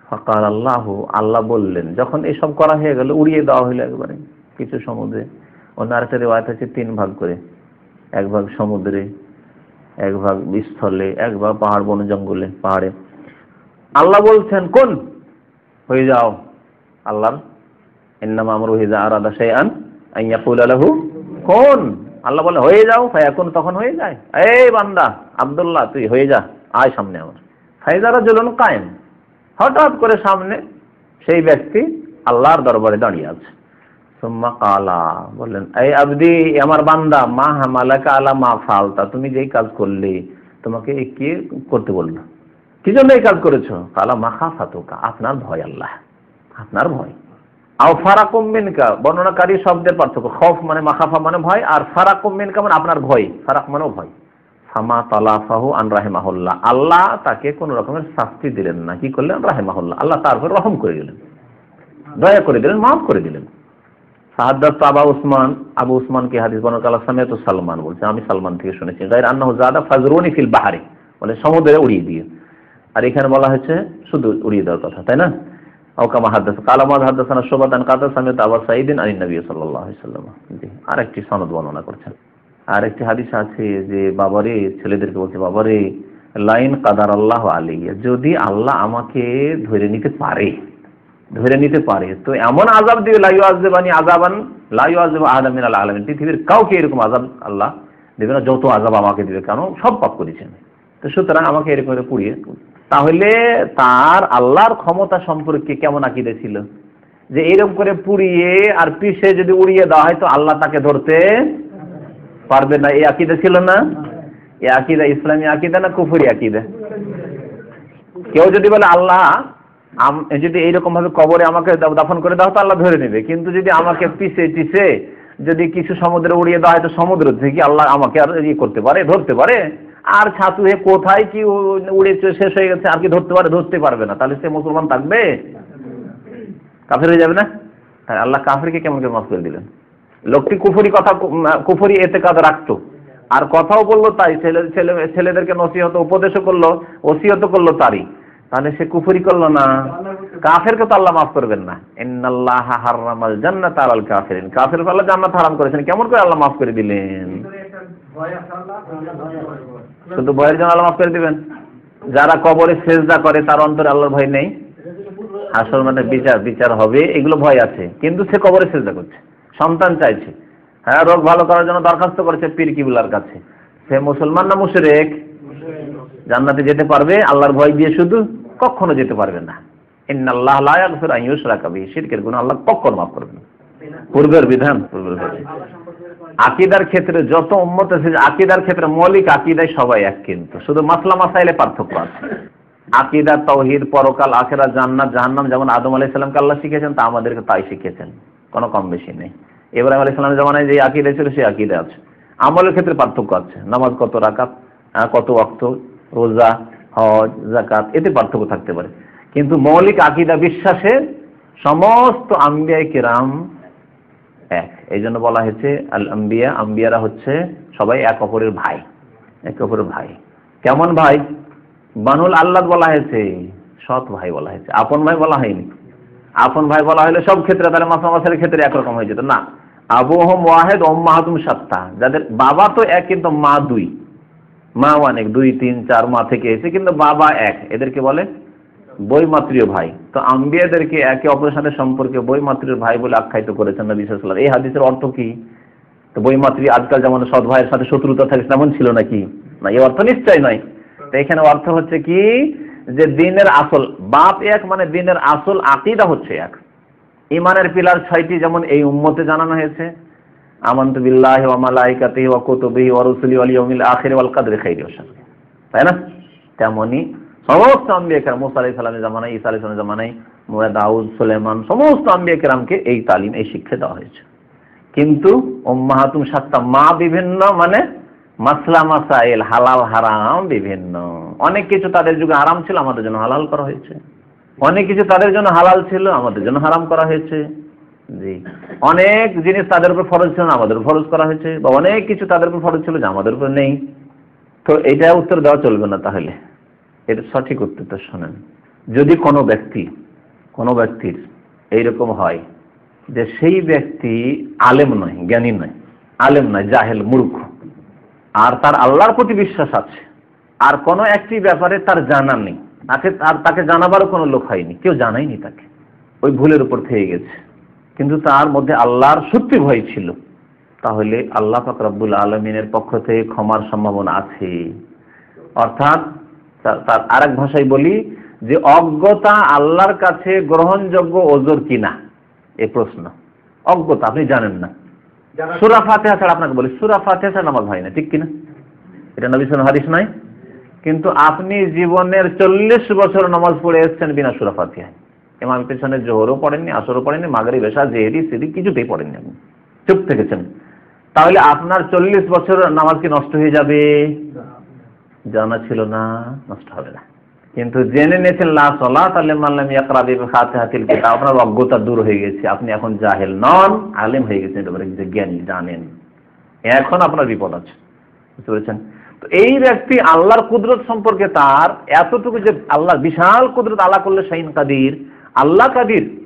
S1: ফাকার আল্লাহ আল্লাহ বললেন, যখন এসব করা হয়ে গেল, উড়িয়ে দেওয়া হইল একবারে, কিছু সমুদ্রে। অন্য আরেকটা রেওয়ায়ত আছে তিন ভাগ করে। এক ভাগ সমুদ্রে, এক ভাগ স্থলে এক ভাগ পাহাড় বন জঙ্গলে, পাহাড়ে। আল্লাহ বলছেন, কোন? হয়ে যাও। আল্লাহর ইন্নামা আমরুহু ইযা আরাদা শাইআন আন ইয়াকুলা লাহু। কুন? আল্লাহ বলে, হয়ে যাও, ফায়াকুন তখন হয়ে যায়। এই বান্দা, আব্দুল্লাহ, তুই হয়ে যা, আয় সামনে আমার। ফাইজারা জুলুন কায়েম। হঠাৎ করে সামনে সেই ব্যক্তি আল্লাহর দরবারে দাঁড়িয়ে আছে। সুম্মা কালা। বললেন, এই আবদি আমার বান্দা, মা হামালাকা আলা মা ফালতা, তুমি যেই কাজ করলে, তোমাকে কে করতে বলল? কি জন্য এই কাজ করেছ? কালা মাখা ফাতুকা আপনার ভয় আল্লাহ, আপনার ভয়। আও ফারাকুম মিনকা, বর্ণনাকারী শব্দের পার্থক্য, খফ মানে মাখাফা মানে ভয়, আর ফারাকুম মিনকা মানে আপনার ভয়, ফারাক মানেও ভয়। ফামা তালাফাহু আন রাহিমাহুল্লাহ, আল্লাহ তাকে কোন রকমের শাস্তি দিলেন না, কি করলেন? রাহিমাহুল্লাহ, আল্লাহ তার উপর রহম করে দিলেন। দয়া করে দিলেন, মাফ করে দিলেন। সাহাদ্দাত আবা উসমান, আবু উসমানকে হাদিস বর্ণনা কালা সামিয়াত সালমান বলছে, আমি সালমান থেকে শুনেছি। গায়র আন্নাহু জাদা ফাজরুনি ফিল বাহারি বলে সমুদ্রে উড়িয়ে দিয়ে। আর এখানে বলা হয়েছে, শুধু উড়িয়ে দেওয়ার কথা, তাই না? আও কামা হাদাস কালামাদ হাদাসানা শুবাতান কাদা সামিয়াত আবা সাইদিন আলী নবী সাল্লাল্লাহু আলাইহি সাল্লাম। জি, আরেকটি সনদ বর্ণনা করছেন। আর একটি হাদিস আছে যে, বাবারে, ছেলেদেরকে বলছে, বাবারে, লাইন কাদার আল্লাহ আলী যদি আল্লাহ আমাকে ধরে নিতে পারে ধরে নিতে পারে। তো এমন আজাব দিবে লাইউ আজবানি আজাবান লাইউ আজব আলামিন আল আলামিন। পৃথিবীর কাউকে এরকম আজাব আল্লাহ দেবে না, যত আজাব আমাকে দিবে, কেন? সব পাপ করেছেন। তো সুতরাং আমাকে এরকম পুড়িয়ে, তাহলে তার আল্লাহর ক্ষমতা সম্পর্কে কেমন আকিদে ছিল? যে এরকম করে পুড়িয়ে আর পিষে যদি উড়িয়ে দেওয়া হয়, তো আল্লাহ তাকে ধরতে পারবে না। এই আকিদা ছিল না? এই আকিদা ইসলামী আকিদা না কুফুরি আকিদা? কেউ যদি বলে, আল্লাহ যদি এইরকম ভাবে কবরে আমাকে দাফন করে দাও, তো আল্লাহ ধরে নেবে। কিন্তু যদি আমাকে পিছে পিছে যদি কিছু সমুদ্রে উড়িয়ে দেওয়া হয়, তো সমুদ্র থেকে আল্লাহ আমাকে আর ইয়ে করতে পারে, ধরতে পারে। আর ছাতু হয়ে কোথায় কি উ- উড়েছে, শেষ হয়ে গেছে, আর কি ধরতে পারে, ধরতে পারবে না। তাহলে সে মুসলমান থাকবে? কাফের হয়ে যাবে না? তাই আল্লাহ কাফেরকে কেমন করে মাফ করে দিলেন লোকটি কুফুরি কথা কুফুরি এতে কাজ রাখতো। আর কথাও বলল তাই, ছেলে ছেলে ছেলেদেরকে নসিহত, উপদেশও করল ওসিয়ত করল তারই। তাহলে সে কুফরি করল না। কাফেরকে তো আল্লাহ মাফ করবেন না। ইন্নাল্লাহ হারামাল জান্নাত আলাল কাফিরিন। কাফের আল্লাহ জান্নাত হারাম করেছেন। কেমন করে আল্লাহ মাফ করে দিলেন? শুধু ভয়ের জন্য আল্লাহ মাফ করে দিবেন? যারা কবরে সেজদা করে, তার অন্তরে আল্লাহর ভয় নেই। আসল মানে বিচার বিচার হবে, এগুলো ভয় আছে। কিন্তু সে কবরে সেজদা করছে। সন্তান চাইছে। হ্যাঁ রোগ ভালো করার জন্য দরখাস্ত করেছে পীর কিবুলার কাছে। সে মুসলমান না মুশরিক? জান্নাতে যেতে পারবে, আল্লাহর ভয় দিয়ে শুধু কখনো যেতে পারবে না। ইন্নাল্লাহ লা ইয়াগফিরু আন ইউশরাকা বিহি, শিরকের গুনাহ আল্লাহ কখনো মাফ করবে না। পূর্বের বিধান, পূর্বের আকিদার ক্ষেত্রে যত উম্মত আছে, আকিদার ক্ষেত্রে মৌলিক আকিদায় সবাই এক কিন্তু। শুধু মাসলা মাসাইলে পার্থক্য আছে। আকিদা, তৌহিদ, পরকাল আখেরা জান্নাত, জাহান্নাম, যেমন আদম আলাইহিস সালামকে আল্লাহ শিখিয়েছেন তা আমাদেরকে তাই শিখিয়েছেন কোনো কম বেশি নেই। ইব্রাহিম আলাইহিস সালামের জামানায় যে আকিদা ছিল, সেই আকিদা আছে। আমলের ক্ষেত্রে পার্থক্য আছে। নামাজ কত রাকাত কত ওয়াক্ত রোজা, হজ জাকাত এতে পার্থক্য থাকতে পারে। কিন্তু মৌলিক আকিদা বিশ্বাসে সমস্ত আম্বিয়াই কিরাম এক। এই জন্য বলা হয়েছে, আল আম্বিয়া, আম্বিয়ারা হচ্ছে সবাই এক অপরের ভাই, এক অপরের ভাই। কেমন ভাই? বানুল আল্লাহ বলা হয়েছে, সৎ ভাই বলা হয়েছে। আপন ভাই বলা হয়নি। আপন ভাই বলা হলে সব ক্ষেত্রে তাহলে মাসা মাসের ক্ষেত্রে একরকম হয়ে যেত। না আবু হোম ওয়াহেদ ওম মাহাতুম সাত্তা। যাদের বাবা তো এক, কিন্তু মা দুই। মা অনেক, দুই, তিন, চার মা থেকে এসে কিন্তু বাবা এক, এদেরকে বলে বইমাত্রীয় ভাই। তো আম্বিয়াদেরকে একে অপরের সাথে সম্পর্কে বইমাত্রীয় ভাই বলে আখ্যায়িত করেছেন নবী সাল্লাল্লাহু এই হাদিসের অর্থ কি? তো বইমাত্রী আজকাল যেমন সৎ ভাইয়ের সাথে শত্রুতা থাকে, তেমন ছিল নাকি? না, এই অর্থ নিশ্চয় নয়। তো এখানে অর্থ হচ্ছে কি? যে দিনের আসল, বাপ এক মানে দিনের আসল আকিদা হচ্ছে এক। ইমানের পিলার ছয়টি যেমন এই উম্মতে জানানো হয়েছে আমান্তু বিল্লাহি ওয়া মালাইকাতিহি ওয়া কুতুবিহি ওয়া রুসুলিহি ওয়াল ইয়াউমিল আখির ওয়াল কদরি খাইরি ওয়া শাররি। তাই না? তেমনি সমস্ত আম্বিয়া কেরাম, মুসা আলাইহিস সালামের জামানায়, ঈসা আলাইহিস সালামের জামানায়, মুয়া দাউদ সুলেমান সমস্ত আম্বিয়া কেরামকে এই তালিম, এই শিক্ষা দেওয়া হয়েছে। কিন্তু উম্মাহাতুম সাতটা মা বিভিন্ন মানে মাসলা মাসাইল, হালাল, হারাম বিভিন্ন। অনেক কিছু তাদের যুগে হারাম ছিল, আমাদের জন্য হালাল করা হয়েছে। অনেক কিছু তাদের জন্য হালাল ছিল, আমাদের জন্য হারাম করা হয়েছে। জি। অনেক জিনিস তাদের উপর ফরজ ছিল না, আমাদের ফরজ করা হয়েছে বা অনেক কিছু তাদের উপর ফরজ ছিল যে আমাদের উপর নেই। তো এটা উত্তর দেওয়া চলবে না তাহলে। এটা সঠিক উত্তরটা শোনেন। যদি কোনো ব্যক্তি, কোনো ব্যক্তির এইরকম হয় যে সেই ব্যক্তি আলেম নয়, জ্ঞানী নয়, আলেম নয়, জাহেল, মূর্খ, আর তার আল্লাহর প্রতি বিশ্বাস আছে, আর কোনো একটি ব্যাপারে তার জানা নেই, তাকে আর তাকে জানাবারও কোনো লোক হয়নি, কেউ জানায়নি তাকে, ওই ভুলের উপর থেকে গেছে। কিন্তু তার মধ্যে আল্লাহর সত্যি ভয় ছিল। তাহলে আল্লাহ পাক রব্বুল আলমিনের পক্ষ থেকে ক্ষমার সম্ভাবনা আছে। অর্থাৎ তার- আরেক ভাষায় বলি যে অজ্ঞতা আল্লাহর কাছে গ্রহণযোগ্য ওজোর কিনা? এ প্রশ্ন। অজ্ঞতা আপনি জানেন না। সুরা ফাতেহা ছাড়া আপনাকে বলি সুরা ফাতেহা ছাড়া নামাজ হয় না ঠিক কিনা? এটা নবী সাল্লাল্লাহু হাদিস নাই কিন্তু আপনি জীবনের চল্লিশ বছর নামাজ পড়ে এসেছেন বিনা সুরা ফাতিহায়। ইমাম পেছনে জোহরও পড়েননি, আসরও পড়েননি মাগরি বেশা জেহেরি সিদি কিছুতেই পড়েননি আপনি চুপ থেকেছেন। তাহলে আপনার চল্লিশ বছর নামাজ কি নষ্ট হয়ে যাবে? জানা ছিল না, নষ্ট হবে না। কিন্তু জেনে নিয়েছেন, লা ফাতিহাতিল কিতাব। আপনার অজ্ঞতা দূর হয়ে গেছে। আপনি এখন জাহেল নন, আলেম হয়ে গেছেন এটা বলে যে জ্ঞানী জানেন। এখন আপনার বিপদ আছে। বুঝতে পেরেছেন? তো এই ব্যক্তি আল্লাহর কুদরত সম্পর্কে তার এতটুকু যে আল্লাহ বিশাল কুদরত আলা করলে শাহিন কাদির। আল্লাহ কাদির।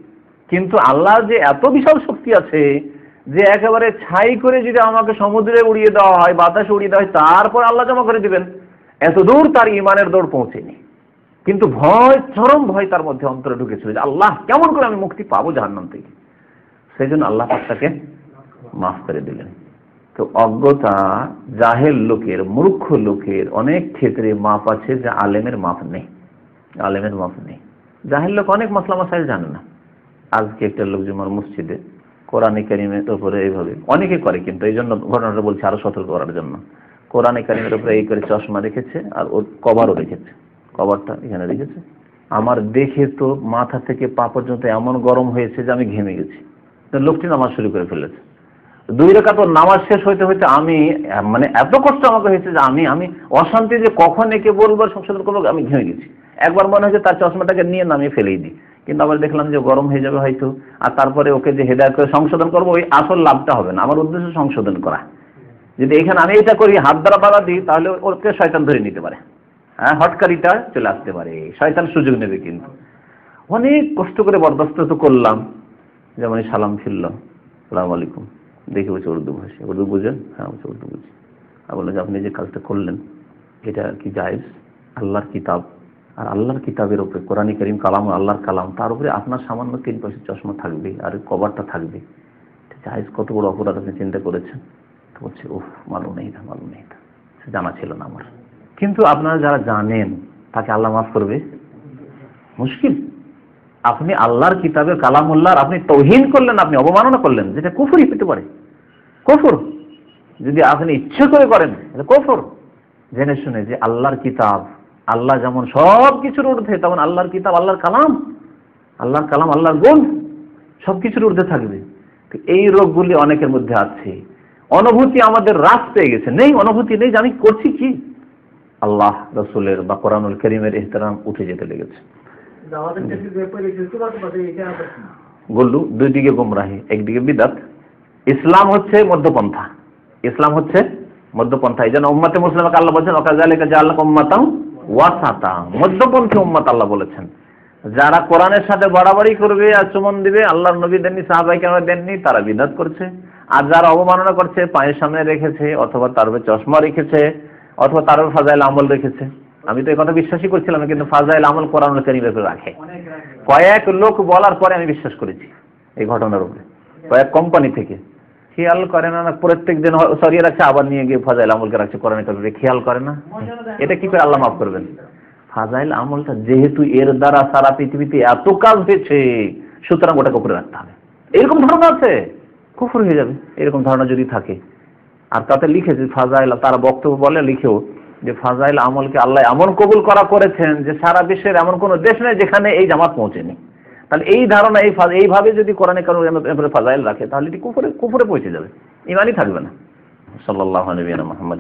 S1: কিন্তু আল্লাহর যে এত বিশাল শক্তি আছে যে একেবারে ছাই করে যদি আমাকে সমুদ্রে উড়িয়ে দেওয়া হয়, বাতাসে উড়িয়ে দেওয়া হয়, তারপর আল্লাহ জমা করে দিবেন। এত দূর তার ইমানের দৌড় পৌঁছেনি। কিন্তু ভয়, চরম ভয় তার মধ্যে অন্তরে ঢুকেছিল যে, আল্লাহ, কেমন করে আমি মুক্তি পাবো জাহান্নাম থেকে? সেই জন্য আল্লাহ তাকে মাফ করে দিলেন। তো অজ্ঞতা জাহের লোকের, মূর্খ লোকের অনেক ক্ষেত্রে মাপ আছে যে আলেমের মাপ নেই। আলেমের মাপ নেই। জাহেল লোক অনেক মশলা মশাইল জানে না। আজকে একটা লোক জুমার মসজিদে কোরআনে কারিমের উপরে এইভাবে, অনেকে করে কিন্তু এই জন্য ঘটনাটা বলছি আরও সতর্ক করার জন্য। কোরআনে কারিমের উপরে এই করে চশমা রেখেছে আর ওর কভারও রেখেছে। কভারটা এখানে রেখেছে। আমার দেখে তো মাথা থেকে পা পর্যন্ত এমন গরম হয়েছে যে আমি ঘেমে গেছি। লোকটি নামাজ শুরু করে ফেলেছে। দুই রেখা তো নামাজ শেষ হইতে হইতে আমি মানে এত কষ্ট আমাকে হয়েছে যে আমি আমি অশান্তি যে কখন একে বলব সংশোধন করব, আমি ঘেমে গেছি। একবার মনে হয়েছে তার চশমাটাকে নিয়ে নামিয়ে ফেলেই দিই। কিন্তু আবার দেখলাম যে গরম হয়ে যাবে হয়তো। আর তারপরে ওকে যে হেদায়ত করে সংশোধন করব, ওই আসল লাভটা হবে না। আমার উদ্দেশ্য সংশোধন করা। যদি এখানে আমি এটা করি, হাত দ্বারা বাধা দিই, তাহলে ওকে শয়তান ধরে নিতে পারে। হ্যাঁ হটকারিটা চলে আসতে পারে। শয়তান সুযোগ নেবে কিন্তু। অনেক কষ্ট করে বরদাস্ত তো করলাম। যেমন সালাম ফিরলাম সালাম আলাইকুম। দেখে বলছে উর্দু ভাষা উর্দু বুঝেন? হ্যাঁ বলছে উর্দু বুঝি। আর বলল যে, আপনি যে কাজটা করলেন, এটা কি জায়েজ? আল্লাহর কিতাব। আর আল্লাহর কিতাবের উপরে, কোরআনী করিম কালাম, আল্লাহর কালাম, তার উপরে আপনার সামান্য তিন পয়সা চশমা থাকবে আর কভারটা থাকবে। জায়েজ? কত বড় অপরাধ আপনি চিন্তা করেছেন? তো বলছে, উফ, মালুম নেই না মালুম নেই সে জানা ছিল না আমার। কিন্তু আপনারা যারা জানেন, তাকে আল্লাহ মাফ করবে। মুশকিল। আপনি আল্লাহর কিতাবের কালামুল্লাহর আপনি তৌহিন করলেন, আপনি অবমাননা করলেন, যেটা কুফুরি হতে পারে। কফর। যদি আপনি ইচ্ছে করে করেন এটা কফর। জেনে শুনে যে আল্লাহর কিতাব আল্লাহ যেমন সব কিছুর ঊর্ধ্বে তেমন আল্লাহর কিতাব আল্লাহর কালাম। আল্লাহর কালাম আল্লাহর গুণ সব কিছুর ঊর্ধ্বে থাকবে। তো এই রোগগুলি অনেকের মধ্যে আছে। অনুভূতি আমাদের হ্রাস পেয়ে গেছে। নেই অনুভূতি নেই যে আমি করছি কি? আল্লাহ রসুলের বা কোরআনুল করিমের ইহতারাম উঠে যেতে লেগেছে। বললু দুই দিকে গুমরাহি একদিকে বিদাত। ইসলাম হচ্ছে মধ্যপন্থা। ইসলাম হচ্ছে মধ্যপন্থা। এই জন্য উম্মাতে মুসলিমকে আল্লাহ বলছেন মধ্যপন্থী উম্মাত আল্লাহ বলেছেন। যারা কোরআনের সাথে বাড়াবাড়ি করবে আর চুমন দিবে, আল্লাহর নবী দেননি, সাহাবাই কেন দেননি, তারা বিদাত করছে। আর যারা অবমাননা করছে, পায়ের সামনে রেখেছে, অথবা তার চশমা রেখেছে, অথবা তার ফাজাইল আমল রেখেছে। আমি তো এই কথা বিশ্বাসই করছিলাম, কিন্তু ফাজাইল আমল কোরআনুল কারীমের রাখে। কয়েক লোক বলার পরে আমি বিশ্বাস করেছি এই ঘটনার উপরে। কয়েক কোম্পানি থেকে। খেয়াল করে না প্রত্যেক দিন সরিয়ে রাখছে, আবার নিয়ে গিয়ে ফাজাইল আমলকে রাখছে, কোরআন খেয়াল করে না? এটা কি করে আল্লাহ মাফ করবেন? ফাজাইল আমলটা যেহেতু এর দ্বারা সারা পৃথিবীতে এত কাজ হয়েছে, সুতরাং ওটাকে উপরে রাখতে হবে। এরকম ধারণা আছে? কুফর হয়ে যাবে, এরকম ধারণা যদি থাকে। আর তাতে লিখেছে ফাজাইল, তারা বক্তব্য বলে লিখেও যে ফাজাইল আমলকে আল্লাহ এমন কবুল করা করেছেন যে সারা বিশ্বের এমন কোনো দেশ নেই যেখানে এই জামাত পৌঁছেনি। তাহলে এই ধারণা, এই এইভাবে যদি কোরআনে কারণ ফাজাইল রাখে, তাহলে এটি কুফরে কুফরে পৌঁছে যাবে। ইমানই থাকবে না। ওয়া সাল্লাম, মুহাম্মদ